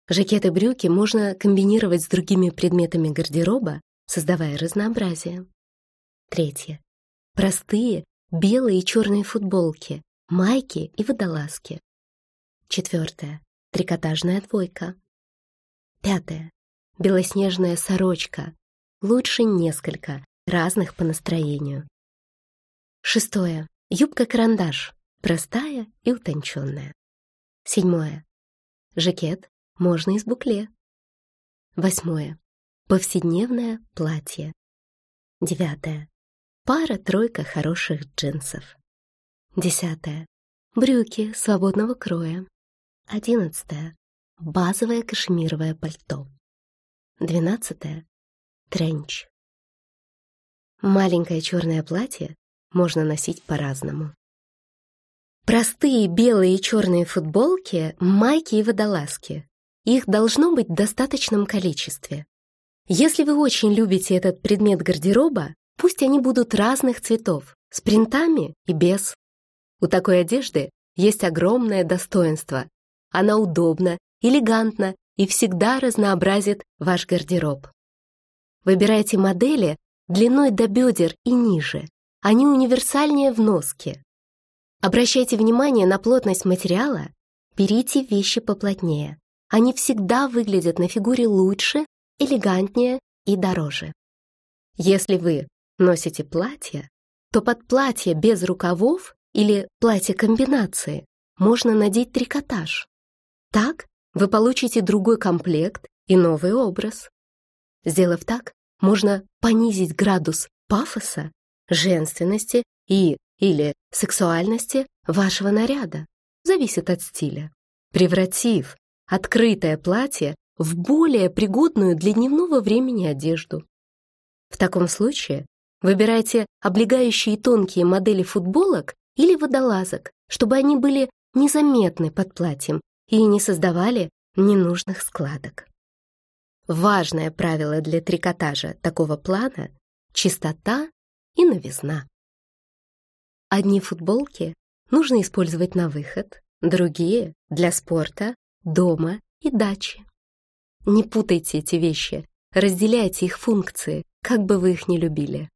Жакеты брюки можно комбинировать с другими предметами гардероба, создавая разнообразие. Третье. Простые белые и черные футболки, майки и водолазки. Четвертое. Трикотажная двойка. Пятое. Белоснежная сорочка. Лучше несколько, разных по настроению. Шестое. Юбка-карандаш. Простая и утонченная. Седьмое. Жакет можно из букле. Восьмое. Повседневное платье. Девятое. Пара-тройка хороших джинсов. Десятое. Брюки свободного кроя. Одиннадцатое. Базовое кашемировое пальто. Двенадцатое. Тренч. Маленькое черное платье можно носить по-разному. Простые белые и черные футболки, майки и водолазки их должно быть в достаточном количестве. Если вы очень любите этот предмет гардероба, пусть они будут разных цветов, с принтами и без. У такой одежды есть огромное достоинство. Она удобна, элегантна и всегда разнообразит ваш гардероб. Выбирайте модели длиной до бедер и ниже. Они универсальнее в носке. Обращайте внимание на плотность материала, берите вещи поплотнее они всегда выглядят на фигуре лучше, элегантнее и дороже. Если вы носите платье, то под платье без рукавов или платье комбинации можно надеть трикотаж. Так вы получите другой комплект и новый образ. Сделав так, можно понизить градус пафоса, женственности и или сексуальности вашего наряда, зависит от стиля, превратив открытое платье в более пригодную для дневного времени одежду. В таком случае выбирайте облегающие тонкие модели футболок или водолазок, чтобы они были незаметны под платьем и не создавали ненужных складок. Важное правило для трикотажа такого плана — чистота и новизна. Одни футболки нужно использовать на выход, другие — для спорта, дома и дачи. Не путайте эти вещи, разделяйте их функции, как бы вы их ни любили.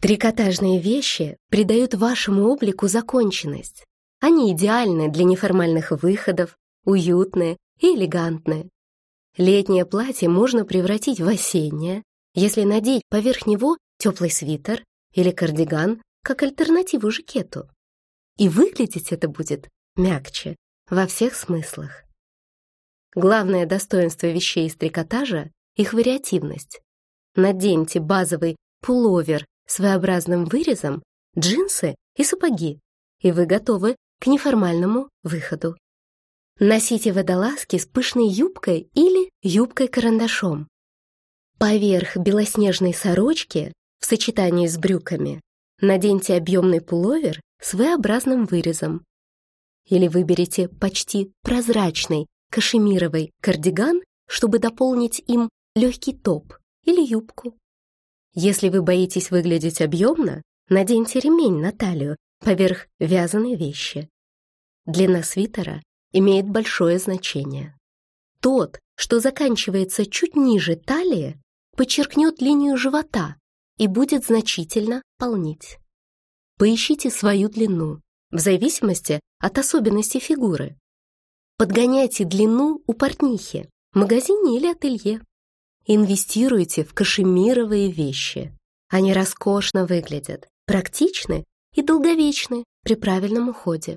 Трикотажные вещи придают вашему облику законченность. Они идеальны для неформальных выходов, уютные и элегантные. Летнее платье можно превратить в осеннее, если надеть поверх него теплый свитер или кардиган как альтернативу жакету. И выглядеть это будет мягче во всех смыслах. Главное достоинство вещей из трикотажа — их вариативность. Наденьте базовый пуловер с своеобразным вырезом, джинсы и сапоги, и вы готовы к неформальному выходу. Носите водолазки с пышной юбкой или юбкой-карандашом. Поверх белоснежной сорочки в сочетании с брюками наденьте объемный пуловер с V-образным вырезом. Или выберите почти прозрачный кашемировый кардиган, чтобы дополнить им легкий топ или юбку. Если вы боитесь выглядеть объемно, наденьте ремень на талию поверх вязаной вещи. Длина свитера имеет большое значение. Тот, что заканчивается чуть ниже талии, подчеркнет линию живота и будет значительно полнить. Поищите свою длину, в зависимости от особенностей фигуры. Подгоняйте длину у портнихи, магазине или ателье. Инвестируйте в кашемировые вещи. Они роскошно выглядят, практичны и долговечны при правильном уходе.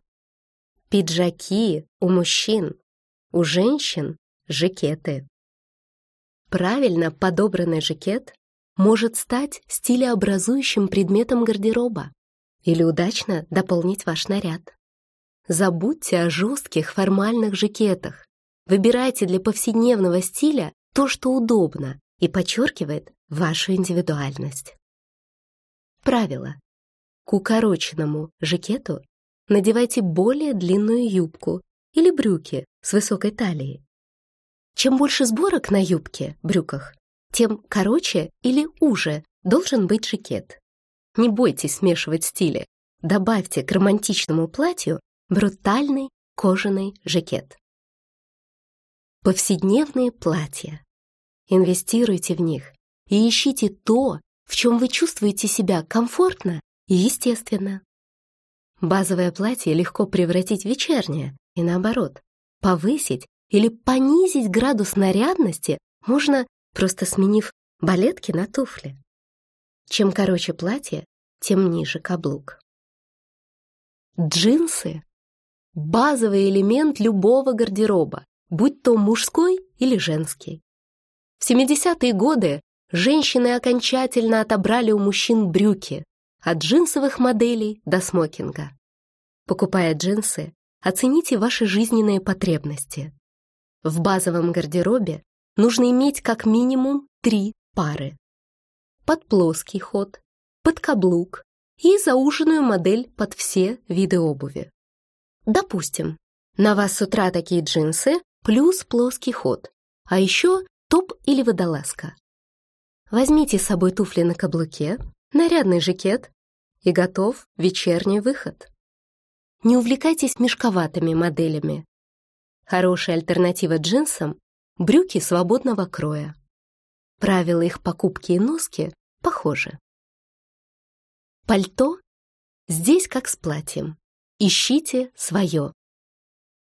Пиджаки у мужчин, у женщин — жакеты. Правильно подобранный жакет может стать стилеобразующим предметом гардероба или удачно дополнить ваш наряд. Забудьте о жестких формальных жакетах. Выбирайте для повседневного стиля то, что удобно и подчеркивает вашу индивидуальность. Правило. К укороченному жакету надевайте более длинную юбку или брюки с высокой талией. Чем больше сборок на юбке, брюках, тем короче или уже должен быть жакет. Не бойтесь смешивать стили. Добавьте к романтичному платью брутальный кожаный жакет. Повседневные платья. Инвестируйте в них и ищите то, в чем вы чувствуете себя комфортно и естественно. Базовое платье легко превратить в вечернее и наоборот. Повысить или понизить градус нарядности можно, просто сменив балетки на туфли. Чем короче платье, тем ниже каблук. Джинсы базовый элемент любого гардероба, будь то мужской или женский. В 70-е годы женщины окончательно отобрали у мужчин брюки, от джинсовых моделей до смокинга. Покупая джинсы, оцените ваши жизненные потребности. В базовом гардеробе нужно иметь как минимум три пары. Под плоский ход, под каблук и зауженную модель под все виды обуви. Допустим, на вас с утра такие джинсы плюс плоский ход, а еще топ или водолазка. Возьмите с собой туфли на каблуке, нарядный жакет и готов вечерний выход. Не увлекайтесь мешковатыми моделями. Хорошая альтернатива джинсам – брюки свободного кроя. Правила их покупки и носки похожи. Пальто здесь как с платьем. Ищите свое.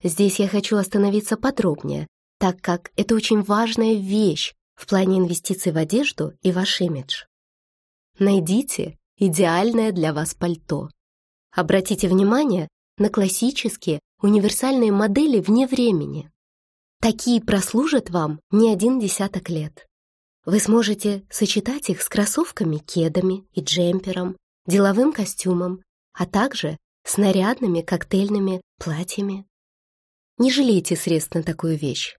Здесь я хочу остановиться подробнее, так как это очень важная вещь в плане инвестиций в одежду и ваш имидж. Найдите идеальное для вас пальто. Обратите внимание на классические универсальные модели вне времени. Такие прослужат вам не один десяток лет. Вы сможете сочетать их с кроссовками, кедами и джемпером, деловым костюмом, а также с нарядными коктейльными платьями. Не жалейте средств на такую вещь.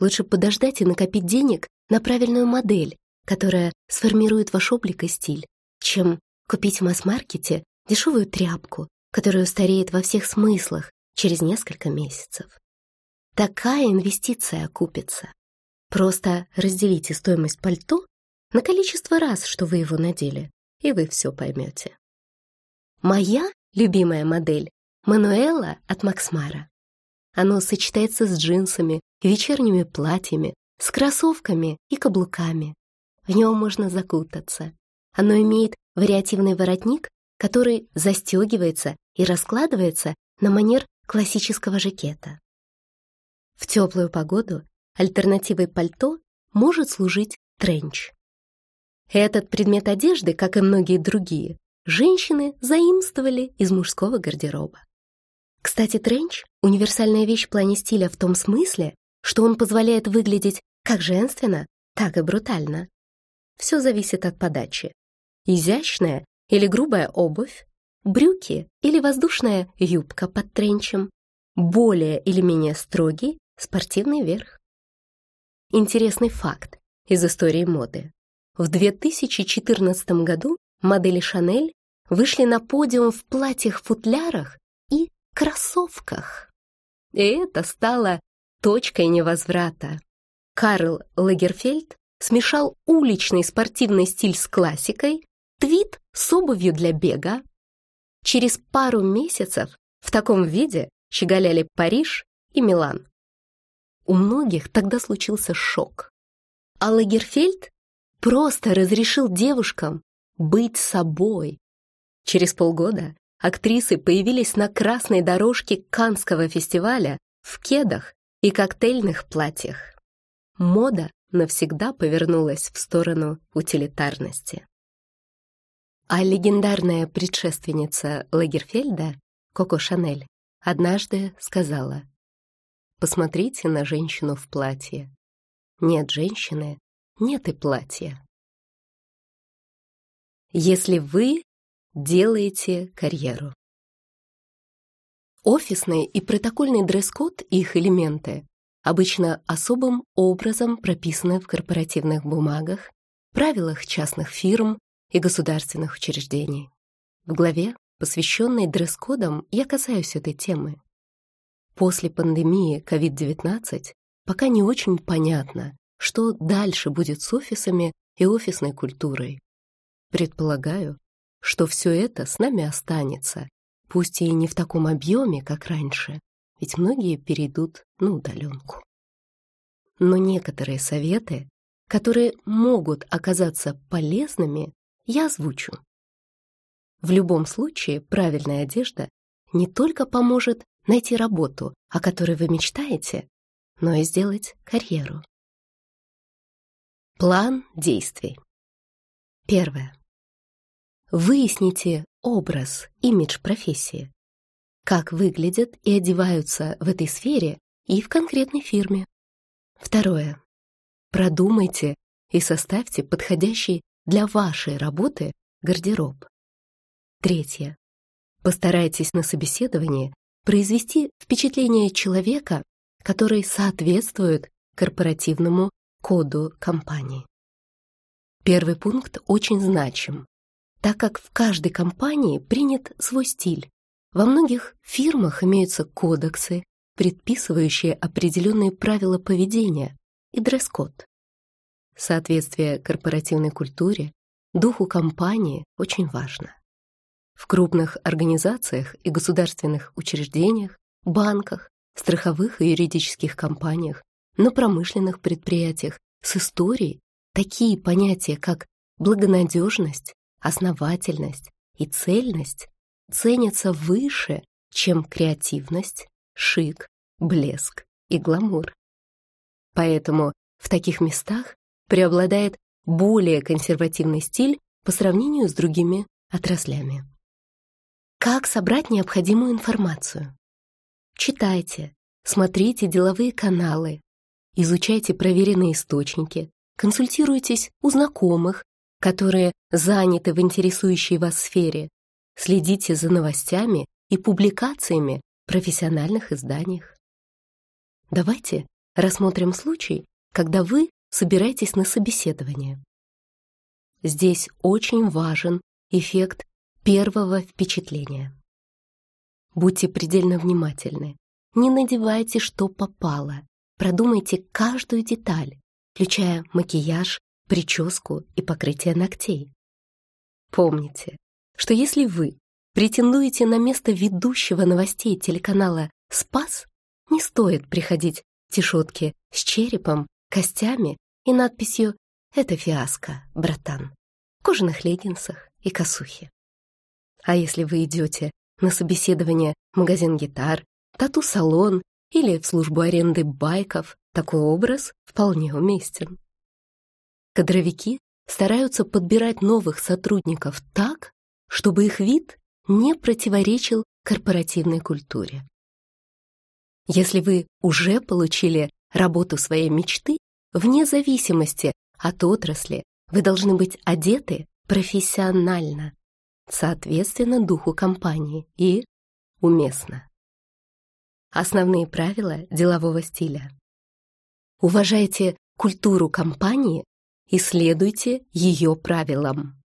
Лучше подождать и накопить денег на правильную модель, которая сформирует ваш облик и стиль, чем купить в масс-маркете дешевую тряпку, которая устареет во всех смыслах через несколько месяцев. Такая инвестиция окупится. Просто разделите стоимость пальто на количество раз, что вы его надели, и вы все поймете. Моя любимая модель — Мануэла от Максмара. Оно сочетается с джинсами, вечерними платьями, с кроссовками и каблуками. В него можно закутаться. Оно имеет вариативный воротник, который застегивается и раскладывается на манер классического жакета. В теплую погоду альтернативой пальто может служить тренч. Этот предмет одежды, как и многие другие, женщины заимствовали из мужского гардероба. Кстати, тренч — универсальная вещь в плане стиля в том смысле, что он позволяет выглядеть как женственно, так и брутально. Все зависит от подачи. Изящная или грубая обувь, брюки или воздушная юбка под тренчем, более или менее строгий спортивный верх. Интересный факт из истории моды. В 2014 году модели Шанель вышли на подиум в платьях-футлярах и кроссовках. И это стало точкой невозврата. Карл Лагерфельд смешал уличный спортивный стиль с классикой, твит с обувью для бега. Через пару месяцев в таком виде щеголяли Париж и Милан. У многих тогда случился шок. А Лагерфельд просто разрешил девушкам быть собой. Через полгода актрисы появились на красной дорожке Канского фестиваля в кедах и коктейльных платьях. Мода навсегда повернулась в сторону утилитарности. А легендарная предшественница Лагерфельда, Коко Шанель, однажды сказала «Посмотрите на женщину в платье. Нет женщины, нет и платья». Если вы делаете карьеру. Офисный и протокольный дресс-код и их элементы обычно особым образом прописаны в корпоративных бумагах, правилах частных фирм и государственных учреждений. В главе, посвященной дресс-кодам, я касаюсь этой темы. После пандемии COVID-19 пока не очень понятно, что дальше будет с офисами и офисной культурой. Предполагаю, что все это с нами останется, пусть и не в таком объеме, как раньше, ведь многие перейдут на удаленку. Но некоторые советы, которые могут оказаться полезными, я озвучу. В любом случае, правильная одежда не только поможет найти работу, о которой вы мечтаете, но и сделать карьеру. План действий. Первое. Выясните образ, имидж профессии как выглядят и одеваются в этой сфере и в конкретной фирме. Второе. Продумайте и составьте подходящий для вашей работы гардероб. Третье. Постарайтесь на собеседовании произвести впечатление человека, который соответствует корпоративному коду компании. Первый пункт очень значим, так как в каждой компании принят свой стиль, во многих фирмах имеются кодексы, предписывающие определенные правила поведения и дресс-код. Соответствие корпоративной культуре, духу компании очень важно. В крупных организациях и государственных учреждениях, банках, страховых и юридических компаниях, на промышленных предприятиях с историей такие понятия, как благонадежность, основательность и цельность ценятся выше, чем креативность, шик, блеск и гламур. Поэтому в таких местах преобладает более консервативный стиль по сравнению с другими отраслями. Как собрать необходимую информацию? Читайте, смотрите деловые каналы, изучайте проверенные источники, консультируйтесь у знакомых, которые заняты в интересующей вас сфере, следите за новостями и публикациями в профессиональных изданиях. Давайте рассмотрим случай, когда вы собираетесь на собеседование. Здесь очень важен эффект первого впечатления. Будьте предельно внимательны. Не надевайте, что попало. Продумайте каждую деталь, включая макияж, прическу и покрытие ногтей. Помните, что если вы претендуете на место ведущего новостей телеканала «Спас», не стоит приходить в тишотке с черепом, костями и надписью «Это фиаско, братан» в кожаных леггинсах и косухе. А если вы идете на собеседование в магазин гитар, тату-салон или в службу аренды байков, такой образ вполне уместен. Кадровики стараются подбирать новых сотрудников так, чтобы их вид не противоречил корпоративной культуре. Если вы уже получили работу своей мечты, вне зависимости от отрасли, вы должны быть одеты профессионально, соответственно духу компании и уместно. Основные правила делового стиля. Уважайте культуру компании и следуйте ее правилам.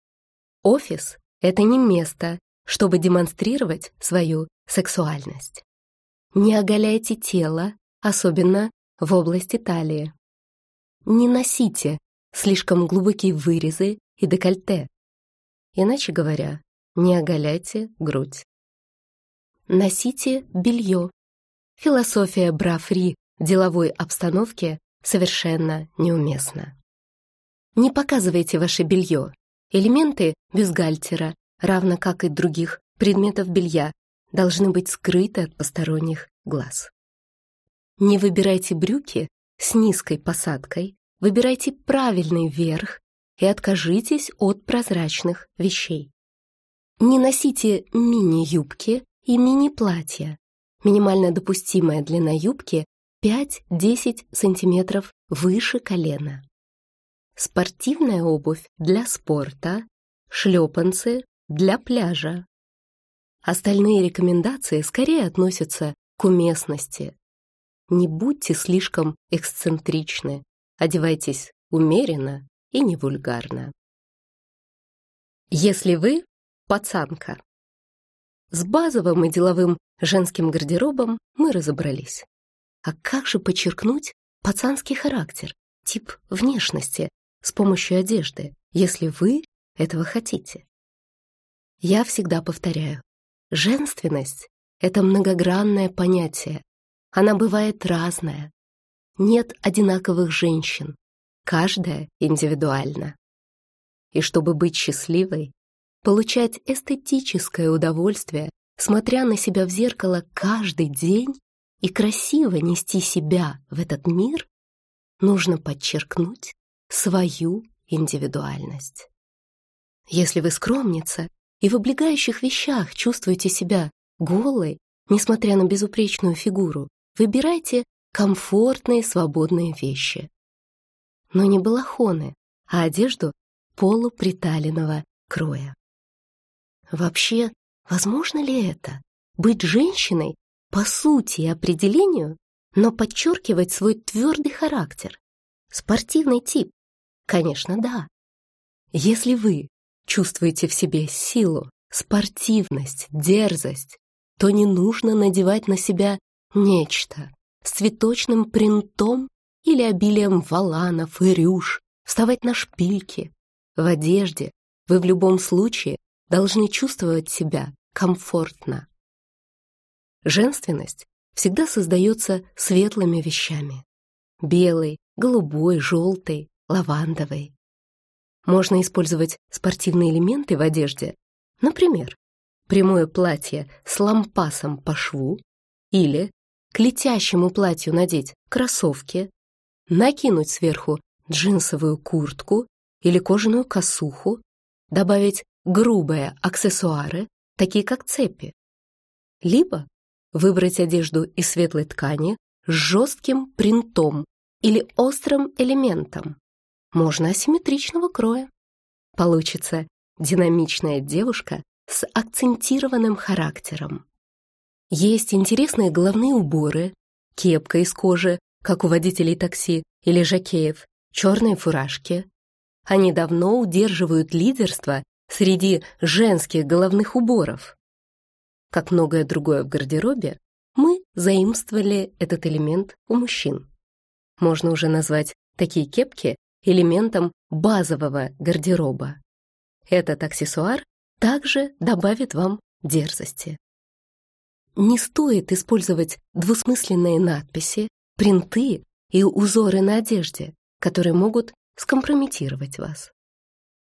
Офис — это не место, чтобы демонстрировать свою сексуальность. Не оголяйте тело, особенно в области талии. Не носите слишком глубокие вырезы и декольте. Иначе говоря, не оголяйте грудь. Носите белье. Философия бра-фри в деловой обстановке совершенно неуместна. Не показывайте ваше белье. Элементы бюстгальтера, равно как и других предметов белья, должны быть скрыты от посторонних глаз. Не выбирайте брюки с низкой посадкой, выбирайте правильный верх и откажитесь от прозрачных вещей. Не носите мини-юбки и мини-платья. Минимально допустимая длина юбки 5-10 см выше колена. Спортивная обувь для спорта, шлепанцы для пляжа. Остальные рекомендации скорее относятся к уместности. Не будьте слишком эксцентричны, одевайтесь умеренно и не вульгарно. Если вы пацанка. С базовым и деловым женским гардеробом мы разобрались. А как же подчеркнуть пацанский характер, тип внешности с помощью одежды, если вы этого хотите? Я всегда повторяю, женственность — это многогранное понятие. Она бывает разная. Нет одинаковых женщин. Каждая индивидуальна. И чтобы быть счастливой, получать эстетическое удовольствие, смотря на себя в зеркало каждый день и красиво нести себя в этот мир, нужно подчеркнуть свою индивидуальность. Если вы скромница и в облегающих вещах чувствуете себя голой, несмотря на безупречную фигуру, выбирайте комфортные свободные вещи. Но не балахоны, а одежду полуприталенного кроя. Вообще, возможно ли это? Быть женщиной по сути и определению, но подчеркивать свой твердый характер? Спортивный тип? Конечно, да. Если вы чувствуете в себе силу, спортивность, дерзость, то не нужно надевать на себя нечто с цветочным принтом или обилием валанов и рюш, вставать на шпильки. В одежде вы в любом случае должны чувствовать себя комфортно. Женственность всегда создается светлыми вещами. Белой, голубой, желтой, лавандовой. Можно использовать спортивные элементы в одежде, например, прямое платье с лампасом по шву или к летящему платью надеть кроссовки, накинуть сверху джинсовую куртку или кожаную косуху, добавить грубые аксессуары, такие как цепи. Либо выбрать одежду из светлой ткани с жестким принтом или острым элементом. Можно асимметричного кроя. Получится динамичная девушка с акцентированным характером. Есть интересные головные уборы, кепка из кожи, как у водителей такси или жакеев, черные фуражки. Они давно удерживают лидерство среди женских головных уборов. Как многое другое в гардеробе, мы заимствовали этот элемент у мужчин. Можно уже назвать такие кепки элементом базового гардероба. Этот аксессуар также добавит вам дерзости. Не стоит использовать двусмысленные надписи, принты и узоры на одежде, которые могут скомпрометировать вас.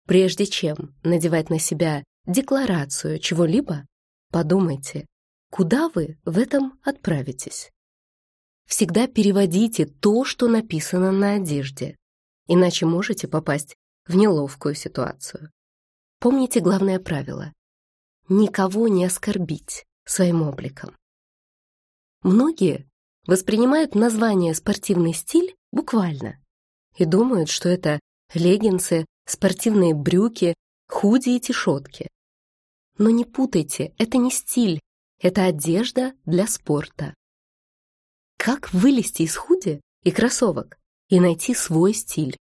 Прежде чем надевать на себя декларацию чего-либо, подумайте, куда вы в этом отправитесь. Всегда переводите то, что написано на одежде, иначе можете попасть в неловкую ситуацию. Помните главное правило — никого не оскорбить своим обликом. Многие воспринимают название «спортивный стиль» буквально и думают, что это леггинсы, спортивные брюки, худи и тишотки. Но не путайте, это не стиль, это одежда для спорта. Как вылезти из худи и кроссовок и найти свой стиль,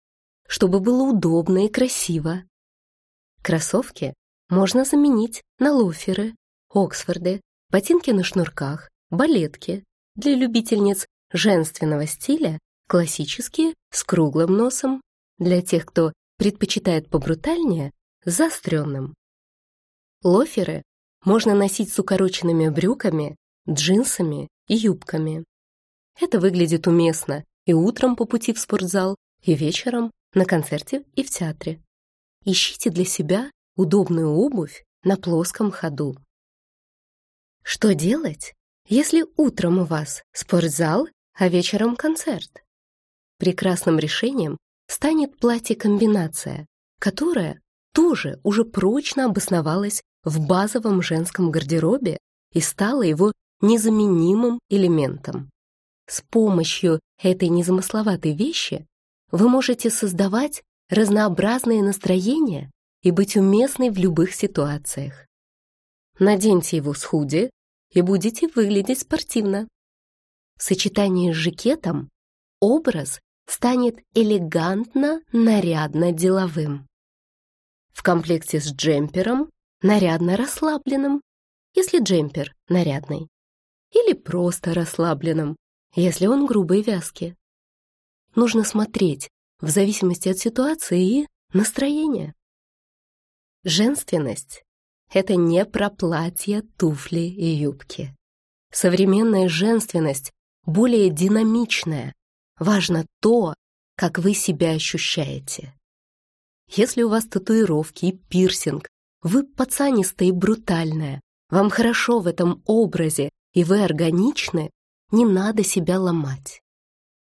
чтобы было удобно и красиво? Кроссовки можно заменить на лоферы, оксфорды, ботинки на шнурках, балетки. Для любительниц женственного стиля классические с круглым носом, для тех, кто предпочитает побрутальнее, заостренным. Лоферы можно носить с укороченными брюками, джинсами и юбками. Это выглядит уместно и утром по пути в спортзал, и вечером на концерте и в театре. Ищите для себя удобную обувь на плоском ходу. Что делать, если утром у вас спортзал, а вечером концерт? Прекрасным решением станет платье-комбинация, которая тоже уже прочно обосновалась в базовом женском гардеробе и стала его незаменимым элементом. С помощью этой незамысловатой вещи вы можете создавать разнообразные настроения и быть уместной в любых ситуациях. Наденьте его с худи и будете выглядеть спортивно. В сочетании с жакетом образ станет элегантно, нарядно деловым. В комплекте с джемпером нарядно расслабленным, если джемпер нарядный, или просто расслабленным, если он грубой вязки. Нужно смотреть в зависимости от ситуации и настроения. Женственность это не про платья, туфли и юбки. Современная женственность более динамичная. Важно то, как вы себя ощущаете. Если у вас татуировки и пирсинг, вы пацанистая и брутальная, вам хорошо в этом образе, и вы органичны, не надо себя ломать.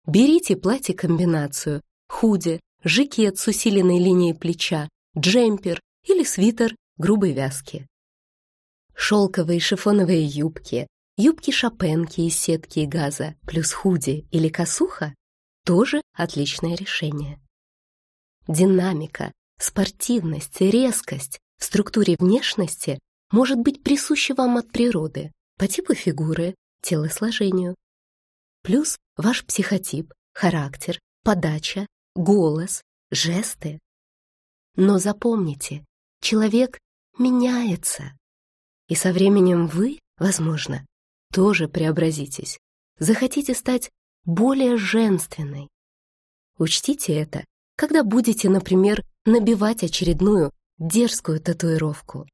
Берите платье-комбинацию, худи, жакет с усиленной линией плеча, джемпер или свитер грубой вязки. Шелковые шифоновые юбки, юбки-шапенки из сетки и газа, плюс худи или косуха – тоже отличное решение. Динамика, спортивность, резкость в структуре внешности может быть присуща вам от природы по типу фигуры, телосложению. Плюс ваш психотип, характер, подача, голос, жесты. Но запомните, человек меняется. И со временем вы, возможно, тоже преобразитесь, захотите стать более женственной. Учтите это, когда будете, например, набивать очередную дерзкую татуировку.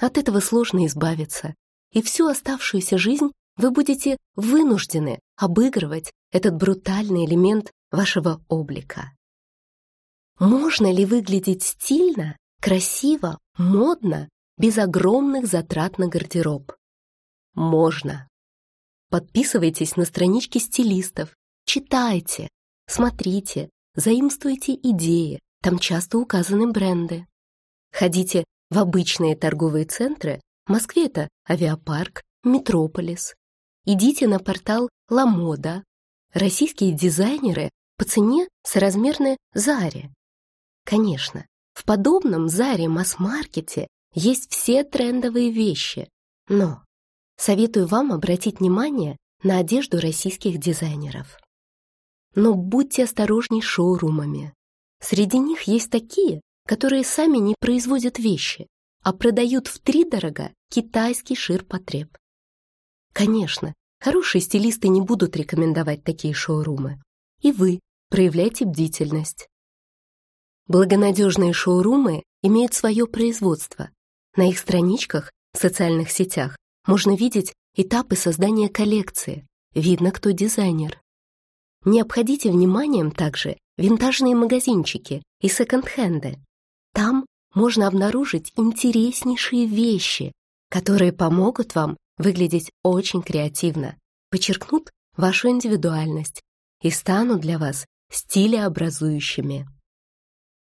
От этого сложно избавиться, и всю оставшуюся жизнь вы будете вынуждены обыгрывать этот брутальный элемент вашего облика. Можно ли выглядеть стильно, красиво, Модно, без огромных затрат на гардероб. Можно. Подписывайтесь на странички стилистов, читайте, смотрите, заимствуйте идеи, там часто указаны бренды. Ходите в обычные торговые центры, Москве это авиапарк, Метрополис. Идите на портал Ламода, российские дизайнеры по цене соразмерны Заре. Конечно, в подобном Заре масс-маркете есть все трендовые вещи, но советую вам обратить внимание на одежду российских дизайнеров. Но будьте осторожней шоурумами. Среди них есть такие, которые сами не производят вещи, а продают втридорога китайский ширпотреб. Конечно, хорошие стилисты не будут рекомендовать такие шоурумы. И вы проявляйте бдительность. Благонадежные шоурумы имеют свое производство. На их страничках в социальных сетях можно видеть этапы создания коллекции, видно, кто дизайнер. Не обходите вниманием также винтажные магазинчики и секонд-хенды. Там можно обнаружить интереснейшие вещи, которые помогут вам выглядеть очень креативно, подчеркнут вашу индивидуальность и станут для вас стилеобразующими.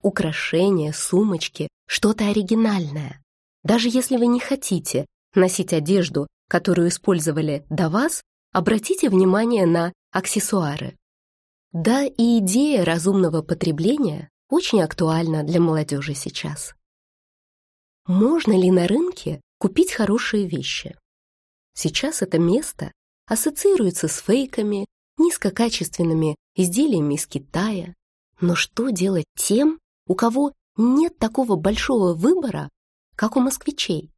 Украшения, сумочки, что-то оригинальное. Даже если вы не хотите носить одежду, которую использовали до вас, обратите внимание на аксессуары. Да, и идея разумного потребления очень актуальна для молодежи сейчас. Можно ли на рынке купить хорошие вещи? Сейчас это место ассоциируется с фейками, низкокачественными изделиями из Китая. Но что делать тем, у кого нет такого большого выбора, как у москвичей?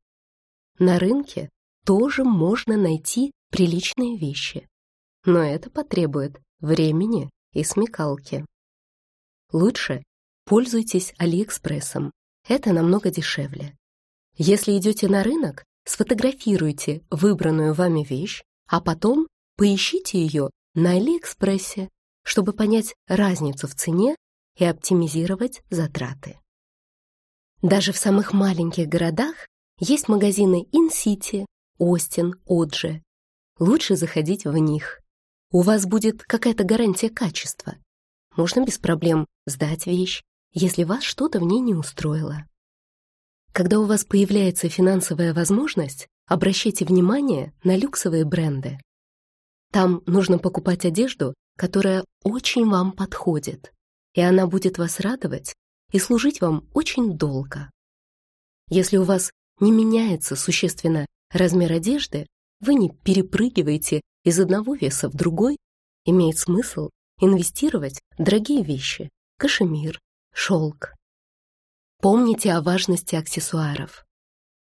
На рынке тоже можно найти приличные вещи, но это потребует времени и смекалки. Лучше Пользуйтесь Алиэкспрессом. Это намного дешевле. Если идете на рынок, сфотографируйте выбранную вами вещь, а потом поищите ее на Алиэкспрессе, чтобы понять разницу в цене и оптимизировать затраты. Даже в самых маленьких городах есть магазины InCity, Остин, Оджи. Лучше заходить в них. У вас будет какая-то гарантия качества. Можно без проблем сдать вещь, если вас что-то в ней не устроило. Когда у вас появляется финансовая возможность, обращайте внимание на люксовые бренды. Там нужно покупать одежду, которая очень вам подходит, и она будет вас радовать и служить вам очень долго. Если у вас не меняется существенно размер одежды, вы не перепрыгиваете из одного веса в другой, имеет смысл инвестировать в дорогие вещи, кашемир, шелк. Помните о важности аксессуаров.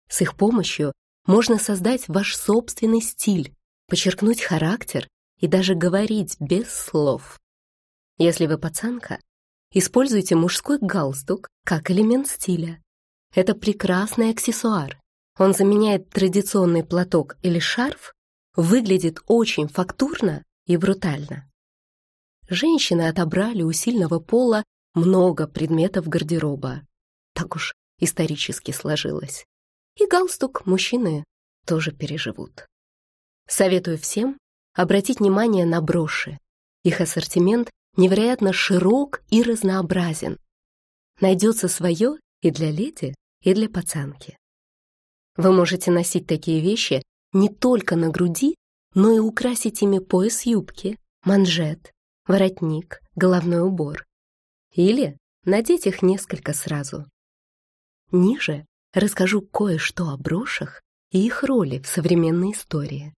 С их помощью можно создать ваш собственный стиль, подчеркнуть характер и даже говорить без слов. Если вы пацанка, используйте мужской галстук как элемент стиля. Это прекрасный аксессуар. Он заменяет традиционный платок или шарф, выглядит очень фактурно и брутально. Женщины отобрали у сильного пола много предметов гардероба. Так уж исторически сложилось. И галстук мужчины тоже переживут. Советую всем обратить внимание на броши. Их ассортимент невероятно широк и разнообразен. Найдется свое и для леди, и для пацанки. Вы можете носить такие вещи не только на груди, но и украсить ими пояс юбки, манжет, воротник, головной убор. Или надеть их несколько сразу. Ниже расскажу кое-что о брошах и их роли в современной истории.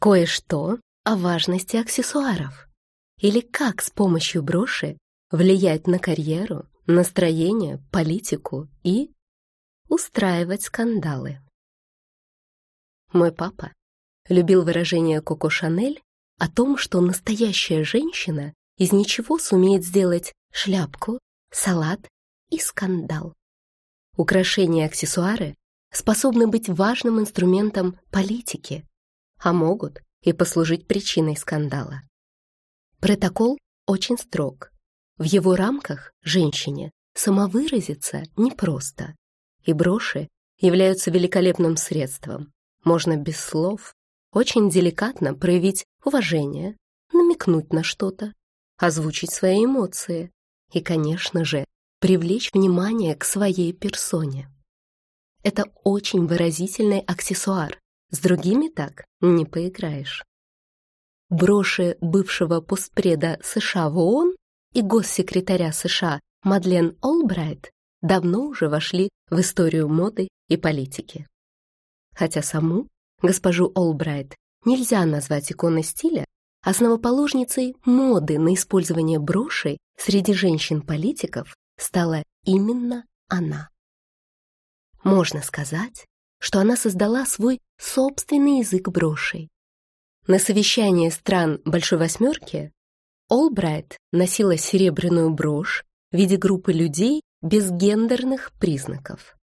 Кое-что о важности аксессуаров или как с помощью броши влиять на карьеру, настроение, политику и устраивать скандалы. Мой папа любил выражение Коко Шанель о том, что настоящая женщина из ничего сумеет сделать шляпку, салат и скандал. Украшения и аксессуары способны быть важным инструментом политики, а могут и послужить причиной скандала. Протокол очень строг. В его рамках женщине самовыразиться непросто, и броши являются великолепным средством. Можно без слов очень деликатно проявить уважение, намекнуть на что-то, озвучить свои эмоции и, конечно же, привлечь внимание к своей персоне. Это очень выразительный аксессуар, с другими так не поиграешь. броши бывшего постпреда США в ООН и госсекретаря США Мадлен Олбрайт давно уже вошли в историю моды и политики. Хотя саму госпожу Олбрайт нельзя назвать иконой стиля, основоположницей моды на использование брошей среди женщин-политиков стала именно она. Можно сказать, что она создала свой собственный язык брошей. На совещании стран Большой Восьмерки Олбрайт носила серебряную брошь в виде группы людей без гендерных признаков.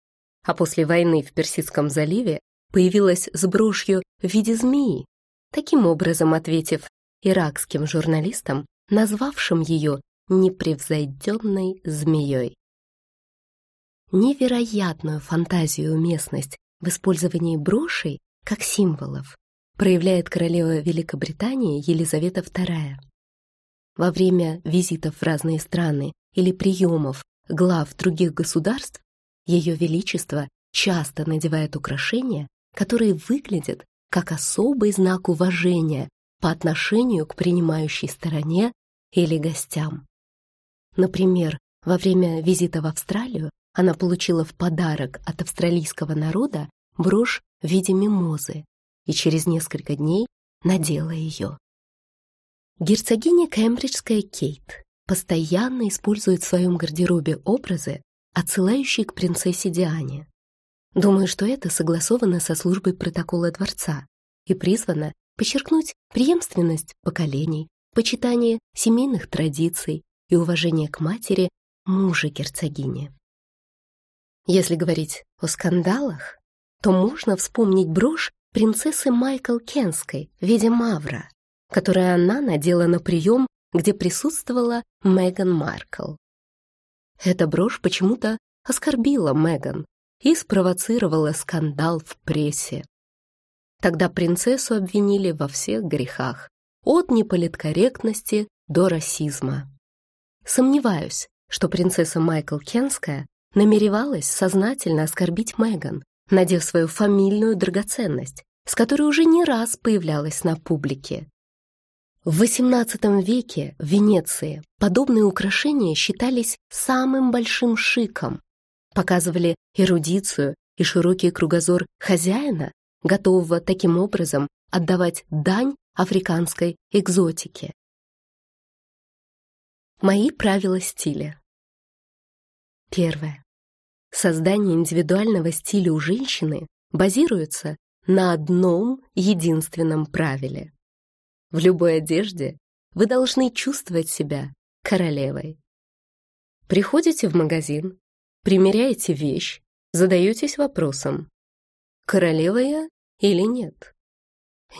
А после войны в Персидском заливе появилась с брошью в виде змеи, таким образом ответив иракским журналистам, назвавшим ее непревзойденной змеей. Невероятную фантазию и уместность в использовании брошей как символов проявляет королева Великобритании Елизавета II. Во время визитов в разные страны или приемов глав других государств Ее Величество часто надевает украшения, которые выглядят как особый знак уважения по отношению к принимающей стороне или гостям. Например, во время визита в Австралию она получила в подарок от австралийского народа брошь в виде мимозы и через несколько дней надела ее. Герцогиня Кембриджская Кейт постоянно использует в своем гардеробе образы, отсылающие к принцессе Диане. Думаю, что это согласовано со службой протокола дворца и призвано подчеркнуть преемственность поколений, почитание семейных традиций и уважение к матери мужа герцогини. Если говорить о скандалах, то можно вспомнить брошь принцессы Майкл Кенской в виде мавра, которую она надела на прием, где присутствовала Меган Маркл. Эта брошь почему-то оскорбила Меган и спровоцировала скандал в прессе. Тогда принцессу обвинили во всех грехах, от неполиткорректности до расизма. Сомневаюсь, что принцесса Майкл Кенская намеревалась сознательно оскорбить Меган, надев свою фамильную драгоценность, с которой уже не раз появлялась на публике. В XVIII веке в Венеции подобные украшения считались самым большим шиком, показывали эрудицию и широкий кругозор хозяина готового таким образом отдавать дань африканской экзотике. Мои правила стиля. Первое. Создание индивидуального стиля у женщины базируется на одном единственном правиле. В любой одежде вы должны чувствовать себя королевой. Приходите в магазин, примеряете вещь, задаетесь вопросом, королева я или нет.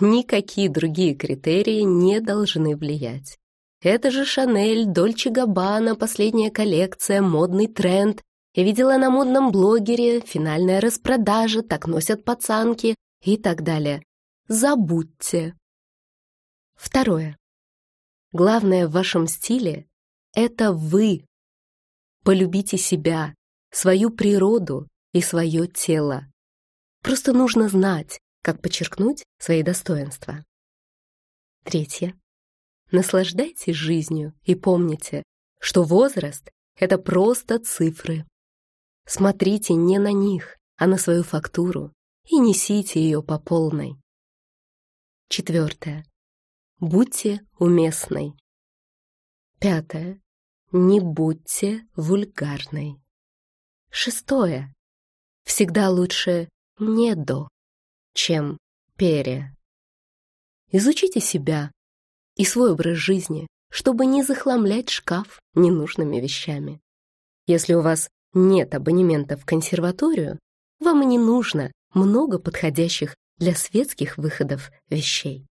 Никакие другие критерии не должны влиять. Это же Шанель, Дольче Габбана, последняя коллекция, модный тренд. Я видела на модном блогере, финальная распродажа, так носят пацанки и так далее. Забудьте. Второе. Главное в вашем стиле — это вы. Полюбите себя, свою природу и свое тело. Просто нужно знать, как подчеркнуть свои достоинства. Третье. Наслаждайтесь жизнью и помните, что возраст — это просто цифры. Смотрите не на них, а на свою фактуру и несите ее по полной. Четвертое. Будьте уместной. Пятое. Не будьте вульгарной. Шестое. Всегда лучше не до, чем пере. Изучите себя и свой образ жизни, чтобы не захламлять шкаф ненужными вещами. Если у вас нет абонемента в консерваторию, вам не нужно много подходящих для светских выходов вещей.